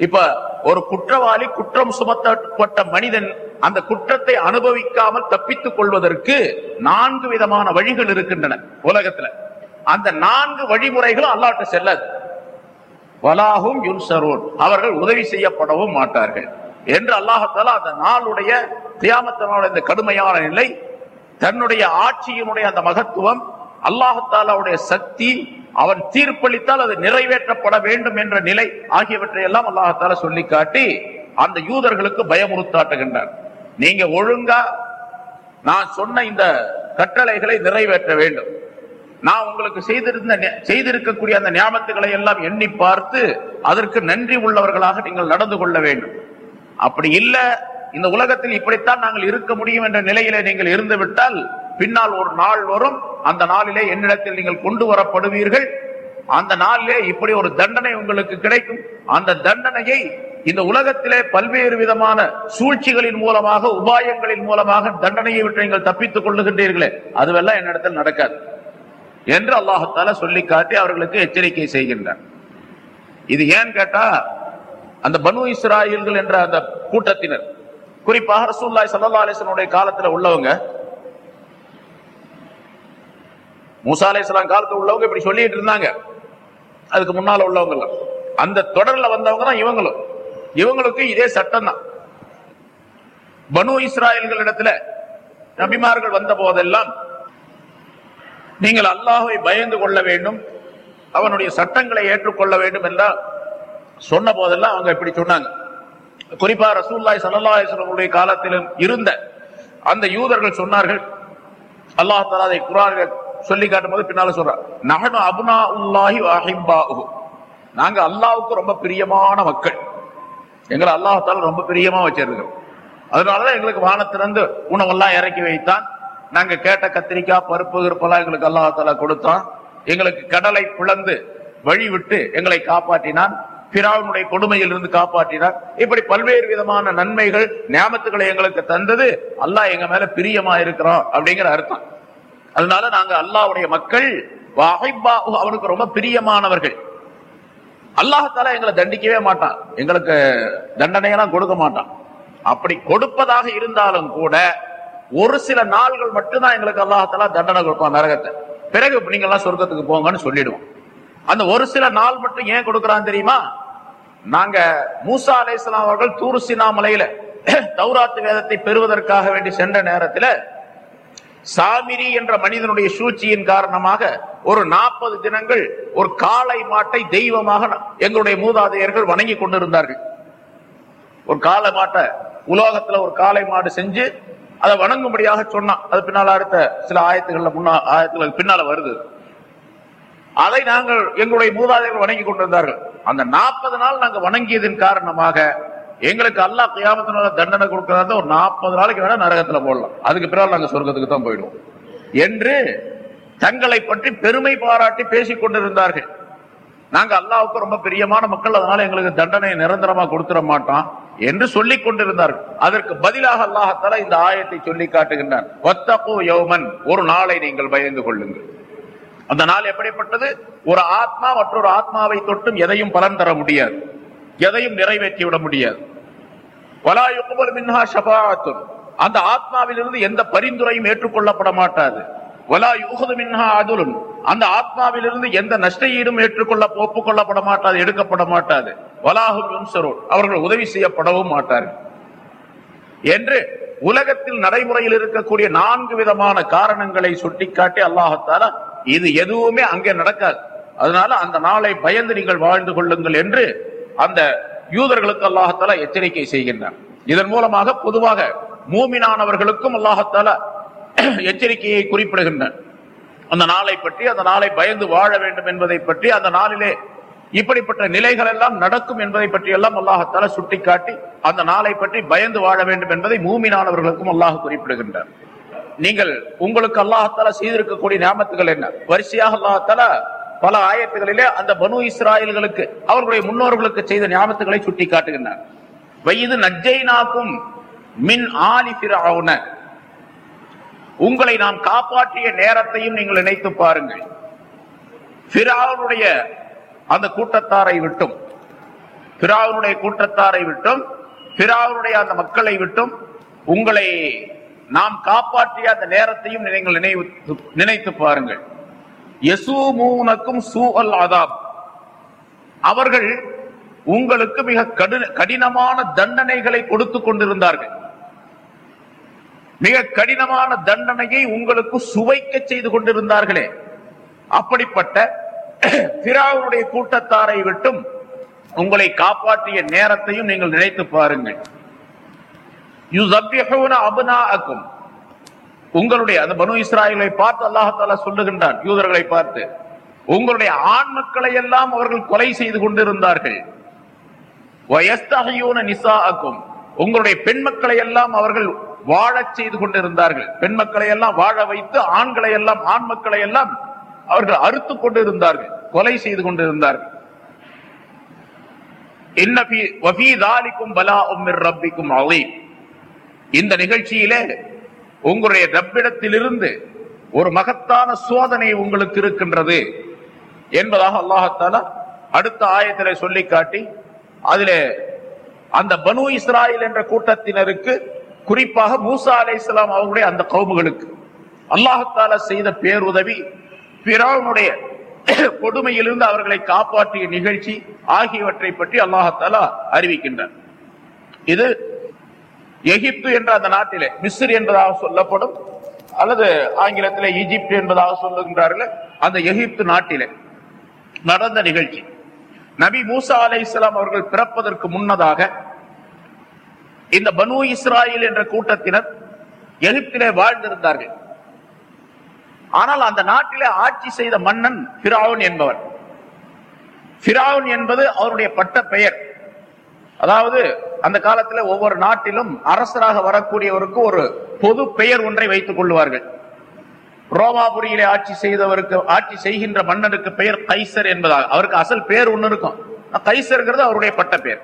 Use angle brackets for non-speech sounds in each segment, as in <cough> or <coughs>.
இப்ப ஒரு குற்றவாளி குற்றம் சுமத்தப்பட்ட மனிதன் அந்த குற்றத்தை அனுபவிக்காமல் தப்பித்துக் கொள்வதற்கு நான்கு விதமான வழிகள் இருக்கின்றன உலகத்துல. அந்த நான்கு வழிமுறைகளும் அல்லாட்ட செல்லாது. வலாகும் யுன்சரோன். அவர்கள் உதவி செய்யப்படவும் மாட்டார்கள். என்று அல்லாஹத்தால அந்த நாளுடைய தியாமத்தனோட இந்த கடுமையான நிலை தன்னுடைய ஆட்சியினுடைய அந்த மகத்துவம் அல்லாஹாலாவுடைய சக்தி அவன் தீர்ப்பளித்தால் அது நிறைவேற்றப்பட வேண்டும் என்ற நிலை ஆகியவற்றை எல்லாம் அல்லாஹத்தால சொல்லி காட்டி அந்த யூதர்களுக்கு பயமுறுத்தாட்டுகின்றார் நீங்க ஒழுங்கா நான் சொன்ன இந்த கட்டளைகளை நிறைவேற்ற வேண்டும். நான் உங்களுக்கு செய்திருந்த செய்திருக்கக்கூடிய அந்த ஞாபகத்துகளை எல்லாம் எண்ணி பார்த்து அதற்கு நன்றி உள்ளவர்களாக நீங்கள் நடந்து கொள்ள வேண்டும். அப்படி இல்ல இந்த உலகத்தில் இப்படித்தான் நாங்கள் இருக்க முடியும் என்ற நிலையிலே நீங்கள் இருந்து விட்டால் பின்னால் ஒரு நாள் வரும் அந்த நாளிலே என்னிடத்தில் நீங்கள் கொண்டு வரப்படுவீர்கள். அந்த நாளிலே இப்படி ஒரு தண்டனை உங்களுக்கு கிடைக்கும். அந்த தண்டனையை இந்த உலகத்திலே பல்வேறு விதமான சூழ்ச்சிகளின் மூலமாக உபாயங்களின் மூலமாக தண்டனையை விட்டு நீங்கள் தப்பித்துக் கொள்ளுகின்றீர்களே. அதுவெல்லாம் என்னிடத்தில் நடக்காது. என்று அல்லாஹத்தால சொல்லி காட்டி அவர்களுக்கு எச்சரிக்கை செய்கின்றார் இது ஏன் கேட்டா அந்த பனு இஸ்ராயல்கள் என்ற அந்த கூட்டத்தினர் குறிப்பாக ரசூல்லாய் சல்லா அலிசனுடைய காலத்துல உள்ளவங்க மூசா அலைஹிஸ்ஸலாம் உள்ளவங்க இப்படி சொல்லிட்டு இருந்தாங்க. அதுக்கு முன்னால உள்ளவங்க அந்த தொடர்ல வந்தவங்க தான் இவங்களும். இவங்களுக்கு இதே சட்டம் தான். பனு இஸ்ராயல்களிடத்துல நபிமார்கள் வந்த போதெல்லாம் நீங்கள் அல்லாஹை பயந்து கொள்ள வேண்டும் அவனுடைய சட்டங்களை ஏற்றுக்கொள்ள வேண்டும் என்றால் சொன்ன போதெல்லாம் அவங்க இப்படி சொன்னாங்க. குறிப்பா ரசூல்லாய் சல்லாஹுடைய காலத்திலும் இருந்த அந்த யூதர்கள் சொன்னார்கள் அல்லாஹ் தலா அதை குர்ஆனில் சொல்லி காட்டும் போது பின்னால சொல்றார் நஹனு அப்னா உல்லாஹி அஹிப்பாஹு நாங்க அல்லாவுக்கு ரொம்ப பிரியமான மக்கள். எங்களை அல்லாஹ் ரொம்ப பிரியமா வச்சிருக்கிறோம். அதனாலதான் எங்களுக்கு வானத்திலிருந்து உணவெல்லாம் இறக்கி வைத்தான். நாங்க கேட்ட கத்திரிக்காய் பருப்பு கிருப்பெல்லாம் எங்களுக்கு அல்லாஹ் கொடுத்தான். எங்களுக்கு கடலை பிளந்து வழி விட்டு எங்களை காப்பாற்றினான். பிராவினுடைய கொடுமையில் இருந்து காப்பாற்றினார் இப்படி பல்வேறு விதமான நன்மைகள் ஞாபகத்துகளை எங்களுக்கு தந்தது. அல்லாஹ் எங்க மேல பிரியமா இருக்கிறோம் அப்படிங்கிற அர்த்தம். அதனால நாங்க அல்லாஹ்வுடைய மக்கள் அவனுக்கு ரொம்ப பிரியமானவர்கள். அல்லாஹால எங்களை தண்டிக்கவே மாட்டான். எங்களுக்கு தண்டனையெல்லாம் கொடுக்க மாட்டான். அப்படி கொடுப்பதாக இருந்தாலும் கூட ஒரு சில நாள்கள் மட்டும்தான் எங்களுக்கு அல்லாஹால தண்டனை கொடுப்பான் நரகத்தை. பிறகு நீங்க எல்லாம் சொர்க்கத்துக்கு போங்கன்னு சொல்லிடுவோம். அந்த ஒரு சில நாள் மட்டும் ஏன் கொடுக்கறான் தெரியுமா? நாங்க மூசா அலைஹிஸ்ஸலாம் அவர்கள் தூருசினா மலையில தௌராத்து வேதத்தை பெறுவதற்காக வேண்டி சென்ற நேரத்துல சாமிரி என்ற மனிதனுடைய சூழ்ச்சியின் காரணமாக ஒரு நாற்பது தினங்கள் ஒரு காளை மாட்டை தெய்வமாக எங்களுடைய மூதாதையர்கள் வணங்கி கொண்டிருந்தார்கள். ஒரு காளை மாட்டை உலோகத்துல ஒரு காளை மாடு செஞ்சு அதை வணங்கும்படியாக சொன்னான். அது பின்னால் அடுத்த சில ஆயத்துகள்ல முன்னா ஆயத்துல பின்னால வருது. அதை நாங்கள் எங்களுடைய மூதாதையர்கள் வணங்கி கொண்டிருந்தார்கள். அந்த நாற்பது நாள் நாங்கள் வணங்கியதன் காரணமாக எங்களுக்கு அல்லாஹ் கியாமத்தினால தண்டனை கொடுக்கறதா ஒரு நாற்பது நாளைக்கு வேணா நரகத்துல போடலாம். அதுக்கு பிறகு நாங்க சொர்க்கத்துக்கு தான் போயிடுவோம். என்று தங்களை பற்றி பெருமை பாராட்டி பேசிக் கொண்டிருந்தார்கள். நாங்க அல்லாவுக்கு ரொம்ப பிரியமான மக்கள் அதனால எங்களுக்கு தண்டனை நிரந்தரமா கொடுத்துட மாட்டோம் என்று சொல்லிக் கொண்டிருந்தார்கள். அதற்கு பதிலாக அல்லாஹத்தால இந்த ஆயத்தை சொல்லி காட்டுகின்றான். ஒரு நாளை நீங்கள் பயந்து கொள்ளுங்கள். அந்த நாள் எப்படிப்பட்டது? ஒரு ஆத்மா மற்றொரு ஆத்மாவை தொட்டும் எதையும் பலன் தர முடியாது. எதையும் நிறைவேற்றி விட முடியாது. வலா யுக்பல் மின்ஹா ஷஃபாஅத்துன் அந்த ஆத்மாவிலிருந்து எந்த பரிந்துரையும் ஏற்றுக்கொள்ளப்பட மாட்டாது. வலா யூகது மின்ஹா அதுலுன் அந்த ஆத்மாவிலிருந்து எந்த நஷ்டஈடும் ஏற்றுக்கொள்ள ஒப்புக்கொள்ளப்பட மாட்டாது எடுக்கப்பட மாட்டாது. வலாகும் அவர்கள் உதவி செய்யப்படவும் மாட்டார்கள். என்று உலகத்தில் நடைமுறையில் இருக்கக்கூடிய நான்கு விதமான காரணங்களை சுட்டிக்காட்டி அல்லாஹத்தால இது எதுவுமே அங்கே நடக்காது. அதனால அந்த நாளை பயந்து நீங்கள் வாழ்ந்து கொள்ளுங்கள் என்று அந்த யூதர்களுக்கு அல்லாஹத்தால எச்சரிக்கை செய்கின்றான். இதன் மூலமாக பொதுவாக மூமினானவர்களுக்கும் அல்லாஹத்தால எச்சரிக்கையை குறிப்பிடுகின்றான். அந்த நாளை பற்றி அந்த நாளை பயந்து வாழ வேண்டும் என்பதை பற்றி அந்த நாளிலே இப்படிப்பட்ட நிலைகள் எல்லாம் நடக்கும் என்பதை பற்றி எல்லாம் அல்லாஹத்தால சுட்டிக்காட்டி அந்த நாளை பற்றி பயந்து வாழ வேண்டும் என்பதை மூமினானவர்களுக்கும் அல்லாஹ் குறிப்பிடுகின்றார் நீங்கள் உங்களுக்கு அல்லாஹத்தால செய்திருக்கக்கூடிய ஞாபகத்துகள் என்ன? வரிசையாக அல்லாஹத்தால பல ஆயத்துகளிலே அந்த பனு இஸ்ராயல்களுக்கு அவர்களுடைய முன்னோர்களுக்கு செய்த ஞாபகத்துகளை சுட்டி காட்டுகின்றார் வயது நஜ்ஜைனாக்கும் மின் ஆலி ஃபிரௌன உங்களை நாம் காப்பாற்றிய நேரத்தையும் நீங்கள் நினைத்து பாருங்கள். ஃபிரௌனுடைய அந்த கூட்டத்தாரை விட்டும் பிராவுனுடைய கூட்டத்தாரை விட்டும் பிராவுனுடைய அந்த மக்களை விட்டும் உங்களை நாம் காப்பாற்றிய அந்த நேரத்தையும் நீங்கள் நினைவு நினைத்து பாருங்கள். எசூமூனக்கும் சூ அல் அதாப். அவர்கள் உங்களுக்கு மிக கடினமான தண்டனைகளை கொடுத்து கொண்டிருந்தார்கள். மிக கடினமான தண்டனையை உங்களுக்கு சுவைக்க செய்து கொண்டிருந்தார்களே. அப்படிப்பட்ட <clears throat> பிராவுடைய கூட்டத்தாரை விட்டும் உங்களை காப்பாற்றிய நேரத்தையும் நீங்கள் நினைத்து பாருங்கள். அபுனா அக்கும் உங்களுடைய அந்த பனு இஸ்ராயலை பார்த்து அல்லாஹால சொல்லுகின்றான் யூதர்களை பார்த்து உங்களுடைய ஆண் மக்களை எல்லாம் அவர்கள் கொலை செய்து கொண்டிருந்தார்கள். வயஸ்தகையூன உங்களுடைய பெண் மக்களை எல்லாம் அவர்கள் வாழச் செய்து கொண்டிருந்தார்கள். பெண் மக்களை எல்லாம் வாழ வைத்து ஆண்களை எல்லாம் ஆண் மக்களை எல்லாம் அவர்கள் அறுத்து கொண்டிருந்தார்கள் கொலை செய்து கொண்டிருந்தார்கள். இன்ன ஃபீ- வஃபீ தாலிக்கும் ரப்பிக்கும் இந்த நிகழ்ச்சியிலே உங்களுடைய ரப்பிடத்திலிருந்து ஒரு மகத்தான சோதனை உங்களுக்கு இருக்கின்றது என்பதாக அல்லாஹத்தாலா அடுத்த ஆயத்திலே சொல்லி காட்டி அதிலே அந்த பனு இஸ்ராயில் என்ற கூட்டத்தினருக்கு குறிப்பாக மூசா அலை இஸ்லாம் அவருடைய அந்த கவுமுகளுக்கு அல்லாஹத்தால செய்த பேருதவி பிறவனுடைய கொடுமையிலிருந்து அவர்களை காப்பாற்றிய நிகழ்ச்சி ஆகியவற்றை பற்றி அல்லாஹத்தாலா அறிவிக்கின்றார். இது எகிப்து என்ற அந்த நாட்டிலே மிஸ்ர் என்பதாக சொல்லப்படும் அல்லது ஆங்கிலத்திலே ஈஜிப்ட் என்பதாக சொல்லுகின்றார்கள் அந்த எகிப்து நாட்டிலே நடந்த நிகழ்ச்சி. நபி மூசா அலை இஸ்லாம் அவர்கள் பிறப்பதற்கு முன்னதாக இந்த பனு இஸ்ராயில் என்ற கூட்டத்தினர் எகிப்திலே வாழ்ந்திருந்தார்கள். ஆனால் அந்த நாட்டிலே ஆட்சி செய்த மன்னன் பிராவுன் என்பவர். பிராவுன் என்பது அவருடைய பட்ட பெயர் அதாவது அந்த காலத்துல ஒவ்வொரு நாட்டிலும் அரசராக வரக்கூடியவருக்கு ஒரு பொது பெயர் ஒன்றை வைத்துக் கொள்வார்கள். ரோமாபுரியிலே ஆட்சி செய்தவருக்கு ஆட்சி செய்கின்ற மன்னனுக்கு பெயர் கைசர் என்பதாக. அவருக்கு அசல் பெயர் ஒன்னு இருக்கும். கைசர்ங்கிறது அவருடைய பட்ட பெயர்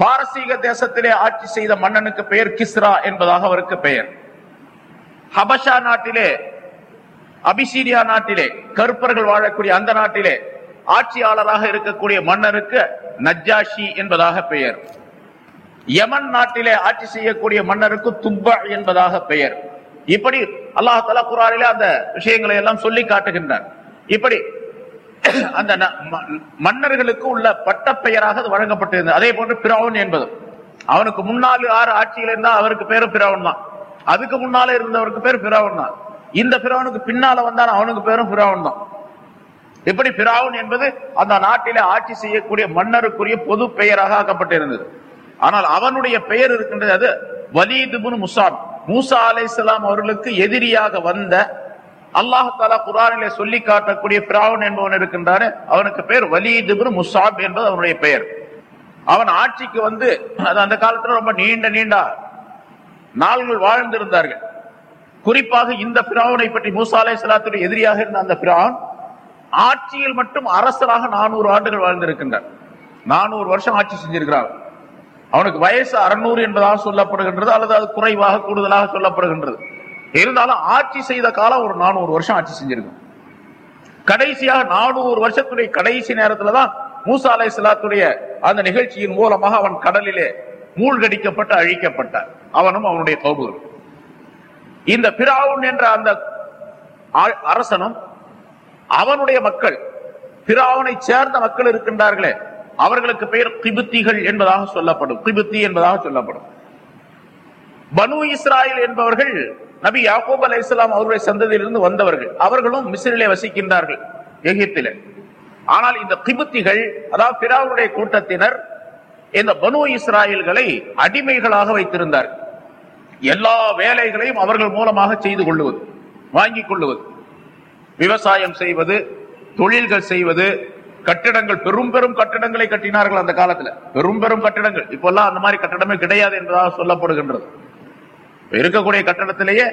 பாரசீக தேசத்திலே ஆட்சி செய்த மன்னனுக்கு பெயர் கிஸ்ரா என்பதாக அவருக்கு பெயர். ஹபஷா நாட்டிலே அபிசீனியா நாட்டிலே கருப்பர்கள் வாழக்கூடிய அந்த நாட்டிலே ஆட்சியாளராக இருக்கக்கூடிய மன்னருக்கு நஜ்ஜாஷி என்பதாக பெயர். யமன் நாட்டிலே ஆட்சி செய்யக்கூடிய மன்னருக்கு துப்பா என்பதாக பெயர். இப்படி அல்லாஹ் தலா குரானிலே அந்த விஷயங்களை எல்லாம் சொல்லி காட்டுகின்றார் இப்படி <clears throat> அந்த ந- ம- மன்னர்களுக்கு உள்ள பட்டப்பெயராக அது வழங்கப்பட்டிருந்தது. அதே போன்று பிராவன் என்பது அவனுக்கு முன்னாள் ஆறு ஆட்சியில் இருந்தா அவருக்கு பேரு பிராவன் தான். அதுக்கு முன்னால இருந்தவருக்கு பேர் பிராவன் தான். இந்த பிராவனுக்கு பின்னால வந்தான் அவனுக்கு பேரும் பிராவன் தான். இப்படி பிராவுன் என்பது அந்த நாட்டிலே ஆட்சி செய்யக்கூடிய மன்னருக்குரிய பொது பெயராக ஆக்கப்பட்டிருந்தது. ஆனால் அவனுடைய பெயர் இருக்கின்றது அது வலீதுபுன் முசாப். மூசா அலைஹிஸ்ஸலாம் அவர்களுக்கு எதிரியாக வந்த அல்லாஹ் தாலா குரானிலே சொல்லி காட்டக்கூடிய பிராவுன் என்பவன் இருக்கின்றானே அவனுக்கு பெயர் வலீதுபுன் முசாப் என்பது அவனுடைய பெயர். அவன் ஆட்சிக்கு வந்து அது அந்த காலத்துல ரொம்ப நீண்ட நீண்ட நாள்கள் வாழ்ந்திருந்தார்கள். குறிப்பாக இந்த பிராவனை பற்றி மூசா அலைஹிஸ்ஸலாத்துடைய எதிரியாக இருந்த அந்த பிராவன் ஆட்சியில் மட்டும் அரசராக நானூறு ஆண்டுகள் வாழ்ந்திருக்கின்றார். நானூறு வருஷம் ஆட்சி செஞ்சிருக்கிறார். அவனுக்கு வயசு அறுநூறு என்பதாக சொல்லப்படுகின்றது அல்லது அது குறைவாக கூடுதலாக சொல்லப்படுகின்றது. இருந்தாலும் ஆட்சி செய்த காலம் ஒரு நானூறு வருஷம் ஆட்சி செஞ்சிருக்கும். கடைசியாக நானூறு வருஷத்துடைய கடைசி நேரத்துல தான் மூசா அலை அந்த நிகழ்ச்சியின் மூலமாக அவன் கடலிலே மூழ்கடிக்கப்பட்டு அழிக்கப்பட்டார் அவனும் அவனுடைய கௌபுகளும் இந்த பிராவுன் என்ற அந்த அரசனும் அவனுடைய மக்கள் பிராவனை சேர்ந்த மக்கள் இருக்கின்றார்களே அவர்களுக்கு பெயர் கிபுத்திகள் என்பதாக சொல்லப்படும். கிபுத்தி என்பதாக சொல்லப்படும். பனு இஸ்ராயில் என்பவர்கள் நபி யாக்கூப் அலை இஸ்லாம் அவருடைய சந்ததியிலிருந்து வந்தவர்கள். அவர்களும் மிஸ்ரிலே வசிக்கின்றார்கள் எகிப்தில. ஆனால் இந்த கிபுத்திகள் அதாவது பிராவுடைய கூட்டத்தினர் இந்த பனு இஸ்ராயல்களை அடிமைகளாக வைத்திருந்தார்கள். எல்லா வேலைகளையும் அவர்கள் மூலமாக செய்து கொள்ளுவது வாங்கிக் கொள்ளுவது. விவசாயம் செய்வது தொழில்கள் செய்வது கட்டிடங்கள் பெரும் பெரும் கட்டிடங்களை கட்டினார்கள் அந்த காலத்துல. பெரும் பெரும் கட்டிடங்கள். இப்பெல்லாம் அந்த மாதிரி கட்டிடமே கிடையாது என்பதாக சொல்லப்படுகின்றது. இருக்கக்கூடிய கட்டடத்திலேயே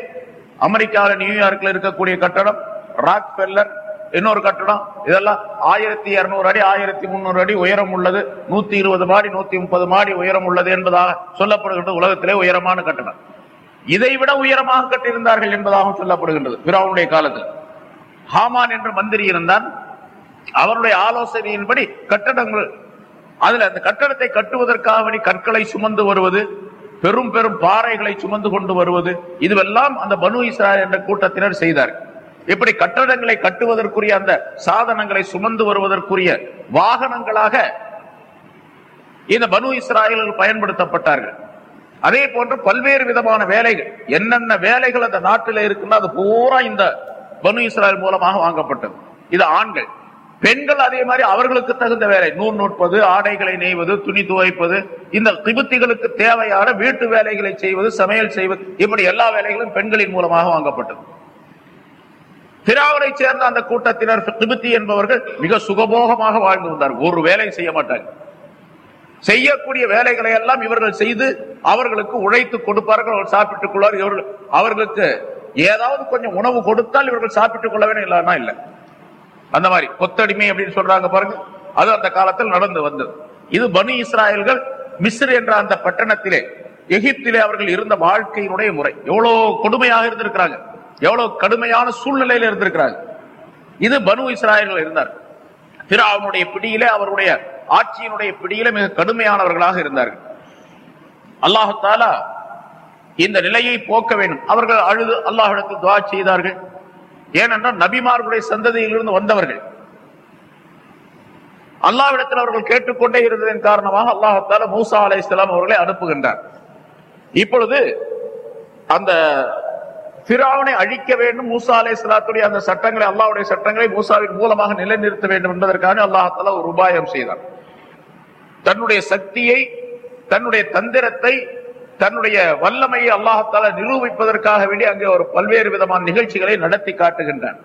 அமெரிக்காவில் நியூயார்க்ல இருக்கக்கூடிய கட்டடம் ராக் பெல்லர் இன்னொரு கட்டடம். இதெல்லாம் ஆயிரத்தி இருநூறு அடி ஆயிரத்தி முன்னூறு அடி உயரம் உள்ளது. நூத்தி இருபது மாடி நூத்தி முப்பது மாடி உயரம் உள்ளது என்பதாக சொல்லப்படுகின்றது. உலகத்திலே உயரமான கட்டடம். இதை விட உயரமாக கட்டியிருந்தார்கள் என்பதாகவும் சொல்லப்படுகின்றது. பிராவுடைய காலத்தில். ஹாமான் என்ற மந்திரி இருந்தான். அவருடைய ஆலோசனையின்படி கட்டடங்கள் அதுல அந்த கட்டடத்தை கட்டுவதற்காக வேண்டி கற்களை சுமந்து வருவது பெரும் பெரும் பாறைகளை சுமந்து கொண்டு வருவது இதுவெல்லாம் அந்த பனு இஸ்ராயல் என்ற கூட்டத்தினர் செய்தார்கள் இப்படி கட்டடங்களை கட்டுவதற்குரிய அந்த சாதனங்களை சுமந்து வருவதற்குரிய வாகனங்களாக இந்த பனு இஸ்ராயல்கள் பயன்படுத்தப்பட்டார்கள். அதே போன்று பல்வேறு விதமான வேலைகள் என்னென்ன வேலைகள் அந்த நாட்டில் இருக்குன்னா அது பூரா இந்த பனு இஸ்ராயல் மூலமாக வாங்கப்பட்டது. இது ஆண்கள். பெண்கள் அதே மாதிரி அவர்களுக்கு தகுந்த வேலை. நூல் நூற்பது ஆடைகளை நெய்வது துணி துவைப்பது இந்த திபுத்திகளுக்கு தேவையான வீட்டு வேலைகளை செய்வது சமையல் செய்வது இப்படி எல்லா வேலைகளும் பெண்களின் மூலமாக வாங்கப்பட்டது. திராவரை சேர்ந்த அந்த கூட்டத்தினர் திபுத்தி என்பவர்கள் மிக சுகபோகமாக வாழ்ந்து வந்தார். ஒரு வேலை செய்ய மாட்டார்கள் செய்யக்கூடிய வேலைகளை எல்லாம் இவர்கள் செய்து அவர்களுக்கு உழைத்து கொடுப்பார்கள். அவர் சாப்பிட்டுக் கொள்வார்கள் இவர்கள் அவர்களுக்கு ஏதாவது கொஞ்சம் உணவு கொடுத்தால் இவர்கள் சாப்பிட்டுக் கொள்ள வேண்டும் இல்லைன்னா இல்ல. அந்த மாதிரி கொத்தடிமை அப்படின்னு சொல்றாங்க பாருங்க. அது அந்த காலத்தில் நடந்து வந்தது. இது பனு இஸ்ராயல்கள் மிஸ்ர் என்ற அந்த பட்டணத்திலே எகிப்திலே அவர்கள் இருந்த வாழ்க்கையினுடைய முறை. எவ்வளவு கொடுமையாக இருந்திருக்கிறாங்க. எவ்வளவு கடுமையான சூழ்நிலையில இருந்திருக்கிறாங்க. இது பனு இஸ்ராயல்கள் இருந்தார். பிராவுனுடைய பிடியிலே அவருடைய ஆட்சியினுடைய பிடியிலே மிக கடுமையானவர்களாக இருந்தார்கள். அல்லாஹாலா இந்த நிலையை போக்க வேண்டும். அவர்கள் அழுது அல்லாஹிடத்தில் துவா செய்தார்கள். ஏனென்றால் நபிமார்களுடைய சந்ததியிலிருந்து வந்தவர்கள். அல்லாவிடத்தில் அவர்கள் கேட்டுக்கொண்டே இருந்ததன் காரணமாக அல்லாஹால மூசா அலை இஸ்லாம் அவர்களை அனுப்புகின்றார். இப்பொழுது அந்த பிராவனை அழிக்க வேண்டும். மூசா அலை இஸ்லாத்துடைய அந்த சட்டங்களை அல்லாவுடைய சட்டங்களை மூசாவின் மூலமாக நிலைநிறுத்த வேண்டும் என்பதற்காக அல்லாஹால ஒரு உபாயம் செய்தார். தன்னுடைய சக்தியை தன்னுடைய தந்திரத்தை தன்னுடைய வல்லமையை அல்லாஹால நிரூபிப்பதற்காக வேண்டி அங்கே ஒரு பல்வேறு விதமான நிகழ்ச்சிகளை நடத்தி காட்டுகின்றான்.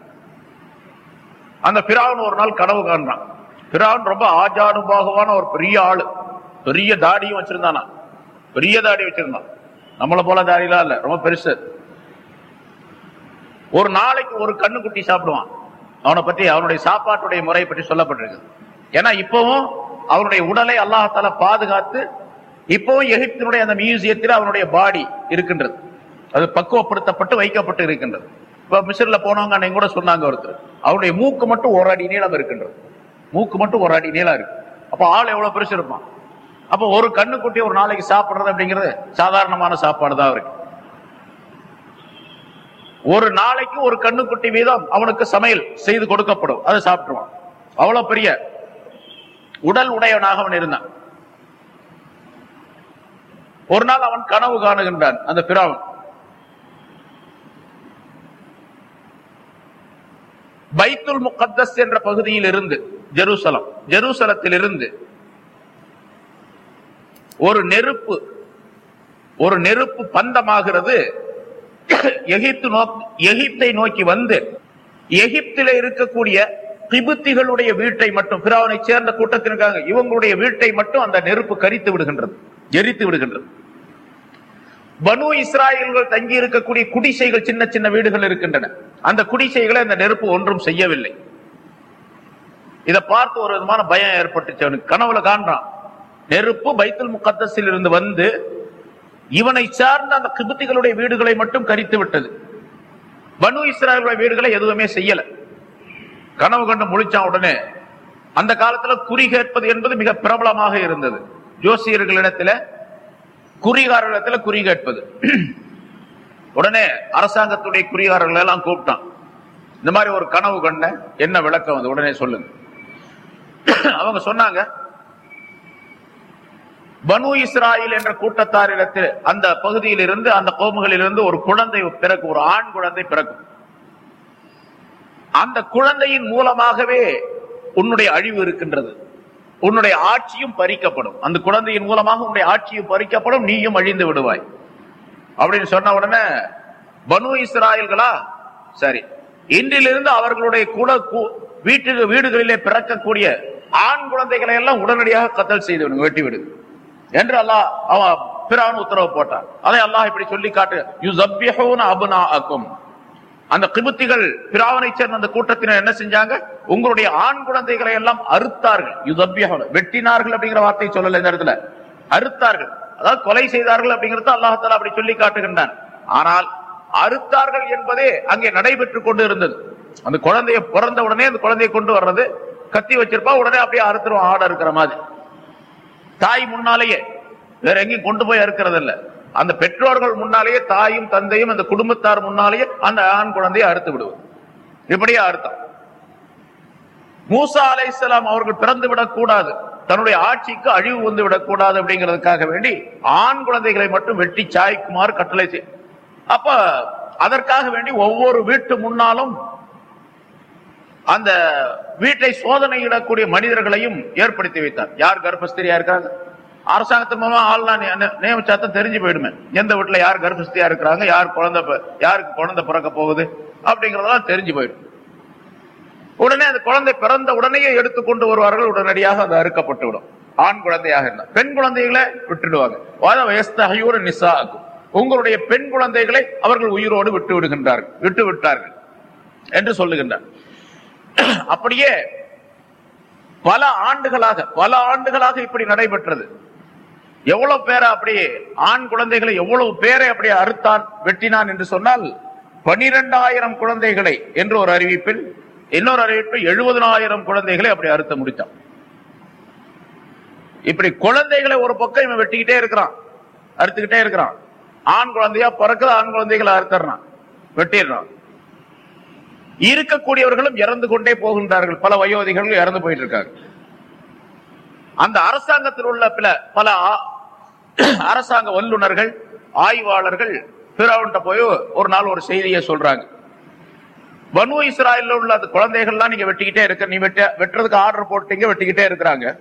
அந்த பிராவன் ஒரு நாள் கனவு காண்றான். பிராவன் ரொம்ப ஆஜானுபாகவான ஒரு பெரிய ஆளு. பெரிய தாடியும் வச்சிருந்தானா? பெரிய தாடி வச்சிருந்தான். நம்மளை போல தாடிலாம் இல்ல ரொம்ப பெருசு. ஒரு நாளைக்கு ஒரு கண்ணுக்குட்டி சாப்பிடுவான். அவனை பற்றி அவனுடைய சாப்பாட்டுடைய முறையை பற்றி சொல்லப்பட்டிருக்கு. ஏன்னா இப்பவும் அவனுடைய உடலை அல்லாஹால பாதுகாத்து இப்போ எகிப்தினுடைய அந்த மியூசியத்தில் அவனுடைய பாடி இருக்கின்றது. அது பக்குவப்படுத்தப்பட்டு வைக்கப்பட்டு இருக்கின்றது. இப்ப மிஸ்ர்ல போனவங்க அன்னைக்கு கூட சொன்னாங்க ஒருத்தர். அவருடைய மூக்கு மட்டும் ஒரு அடி நீளம் இருக்கின்றது. மூக்கு மட்டும் ஒரு அடி நீளம் இருக்கு. அப்ப ஆள் எவ்வளவு பெருசு இருப்பான் அப்ப ஒரு கண்ணுக்குட்டி ஒரு நாளைக்கு சாப்பிடுறது அப்படிங்கிறது சாதாரணமான சாப்பாடு தான் இருக்கு. ஒரு நாளைக்கு ஒரு கண்ணுக்குட்டி வீதம் அவனுக்கு சமையல் செய்து கொடுக்கப்படும். அதை சாப்பிட்டுருவான். அவ்வளவு பெரிய உடல் உடையவனாக அவன் இருந்தான். ஒரு நாள் அவன் கனவு காணுகின்றான் அந்த பிராவன் பைத்துல் முகத்தஸ் என்ற பகுதியில் இருந்து ஜெருசலம் ஜெருசலத்தில் இருந்து ஒரு நெருப்பு ஒரு நெருப்பு பந்தமாகிறது. எகிப்து நோக்கி எகிப்தை நோக்கி வந்து எகிப்தில இருக்கக்கூடிய திபுத்திகளுடைய வீட்டை மட்டும் பிராவனை சேர்ந்த கூட்டத்திற்காக இவங்களுடைய வீட்டை மட்டும் அந்த நெருப்பு கரித்து விடுகின்றது. எரித்து விடுகின்றது. பனு இஸ்ராயல்கள் தங்கி இருக்கக்கூடிய குடிசைகள் சின்ன சின்ன வீடுகள் இருக்கின்றன. அந்த குடிசைகளை அந்த நெருப்பு ஒன்றும் செய்யவில்லை. இதை பார்த்து ஒரு விதமான பயம் ஏற்பட்டுச்சு. அவனுக்கு கனவுல காண்றான். நெருப்பு பைத்துல் முகத்தஸில் இருந்து வந்து இவனை சார்ந்த அந்த கிபுத்திகளுடைய வீடுகளை மட்டும் கரித்து விட்டது. பனு இஸ்ராயலுடைய வீடுகளை எதுவுமே செய்யல. கனவு கண்டு முழிச்சான் உடனே. அந்த காலத்துல குறி கேட்பது என்பது மிக பிரபலமாக இருந்தது. ஜோசியர்களிடத்துல குறிகாரர்களிடத்துல குறி கேட்பது. உடனே அரசாங்கத்துடைய குறிகாரர்கள் எல்லாம் கூப்பிட்டான். இந்த மாதிரி ஒரு கனவு கண்ட என்ன விளக்கம் வந்து உடனே சொல்லுங்க. அவங்க சொன்னாங்க பனு இஸ்ராயில் என்ற கூட்டத்தாரிடத்தில் அந்த பகுதியில் இருந்து அந்த கோமுகளிலிருந்து ஒரு குழந்தை பிறக்கும் ஒரு ஆண் குழந்தை பிறக்கும். அந்த குழந்தையின் மூலமாகவே உன்னுடைய அழிவு இருக்கின்றது. உன்னுடைய ஆட்சியும் பறிக்கப்படும். அந்த குழந்தையின் மூலமாக உன்னுடைய ஆட்சியும் பறிக்கப்படும் நீயும் அழிந்து விடுவாய். அப்படின்னு சொன்ன உடனே பனு இஸ்ராயல்களா? சரி. இன்றிலிருந்து அவர்களுடைய கூட கு- வீட்டுக்கு வீடுகளிலே பிறக்கக்கூடிய ஆண் குழந்தைகளை எல்லாம் உடனடியாக கத்தல் செய்து விடுங்க வெட்டி விடு என்று அல்லாஹ் அவன் பிறான் உத்தரவு போட்டான். அதை அல்லாஹ் இப்படி சொல்லி காட்டு யூ அபுனா அக்கும் அந்த கிபுத்திகள் பிராவனை சேர்ந்த அந்த கூட்டத்தினர் என்ன செஞ்சாங்க? உங்களுடைய ஆண் குழந்தைகளை எல்லாம் அறுத்தார்கள். யுதப்பியகன வெட்டினார்கள் அப்படிங்கிற வார்த்தையை சொல்லல இந்த இடத்துல அறுத்தார்கள். அதாவது கொலை செய்தார்கள் அப்படிங்கறது அல்லாஹால அப்படி சொல்லி காட்டுகின்றான். ஆனால் அறுத்தார்கள் என்பதே அங்கே நடைபெற்றுக் கொண்டு இருந்தது. அந்த குழந்தைய பிறந்த உடனே அந்த குழந்தையை கொண்டு வர்றது கத்தி வச்சிருப்பா உடனே அப்படியே அறுத்துருவோம் ஆட இருக்கிற மாதிரி. தாய் முன்னாலேயே வேற எங்கேயும் கொண்டு போய் அறுக்கிறது இல்லை அந்த பெற்றோர்கள் முன்னாலேயே தாயும் தந்தையும் அந்த குடும்பத்தார் முன்னாலேயே அந்த ஆண் குழந்தையை அறுத்து விடுவது. இப்படியே அர்த்தம். மூசா அலைஹிஸ்ஸலாம் அவர்கள் பிறந்து விடக்கூடாது. தன்னுடைய ஆட்சிக்கு அழிவு வந்து விடக்கூடாது அப்படிங்கிறதுக்காக வேண்டி ஆண் குழந்தைகளை மட்டும் வெட்டி சாய்க்குமாறு கட்டளை செய். அப்ப அதற்காக வேண்டி ஒவ்வொரு வீட்டு முன்னாலும் அந்த வீட்டை சோதனையிடக்கூடிய மனிதர்களையும் ஏற்படுத்தி வைத்தார். யார் கர்ப்பஸ்திரியா இருக்காங்க? அரசாங்கத்தின் மூலமா ஆள்லாம் நி- நியமிச்சாத்தான் தெரிஞ்சு போயிடுமே. எந்த வீட்டுல யார் கர்ப்பஸ்தியா இருக்கிறாங்க யார் குழந்தை யாருக்கு குழந்தை பிறக்க போகுது அப்படிங்கறதெல்லாம் தெரிஞ்சு போயிடும். உடனே அந்த குழந்தை பிறந்த உடனேயே எடுத்துக்கொண்டு வருவார்கள் உடனடியாக அது அறுக்கப்பட்டு விடும் ஆண் குழந்தையாக இருந்தால் பெண் குழந்தைகளை விட்டுடுவாங்க. வாத வயஸ்தகையூர நிசாக்கும். உங்களுடைய பெண் குழந்தைகளை அவர்கள் உயிரோடு விட்டு விடுகின்றார்கள் விட்டு விட்டார்கள் என்று சொல்லுகின்றார். அப்படியே பல ஆண்டுகளாக பல ஆண்டுகளாக இப்படி நடைபெற்றது. எவ்வளவு பேரை அப்படி ஆண் குழந்தைகளை எவ்வளவு பேரை அப்படி அறுத்தான் வெட்டினான் என்று சொன்னால் பனிரெண்டாயிரம் குழந்தைகளை என்று ஒரு அறிவிப்பில் இன்னொரு அறிவிப்பில் எழுபதனாயிரம் குழந்தைகளை அப்படி அறுத்து முடித்தான். இப்படி குழந்தைகளை ஒரு பக்கம் இவன் வெட்டிக்கிட்டே இருக்கிறான் அறுத்துக்கிட்டே இருக்கிறான். ஆண் குழந்தையா பிறக்குது ஆண் குழந்தைகளை அறுத்துறான் வெட்டிடுறான். இருக்கக்கூடியவர்களும் இறந்து கொண்டே போகின்றார்கள் பல வயோதிகர்கள் இறந்து போயிட்டு இருக்காங்க. அந்த அரசாங்கத்தில் உள்ள பல பல ஆ- அரசாங்க வல்லுனர்கள் ஆய்வாளர்கள் பிறவன்ட்ட போய் ஒரு நாள் ஒரு செய்தியை சொல்றாங்க. பனு இஸ்ராயல்ல உள்ள அந்த குழந்தைகள்லாம் நீங்க வெட்டிக்கிட்டே இருக்க நீ வெட்ட வெட்டுறதுக்கு ஆர்டர் போட்டீங்க வெட்டிக்கிட்டே இருக்கிறாங்க.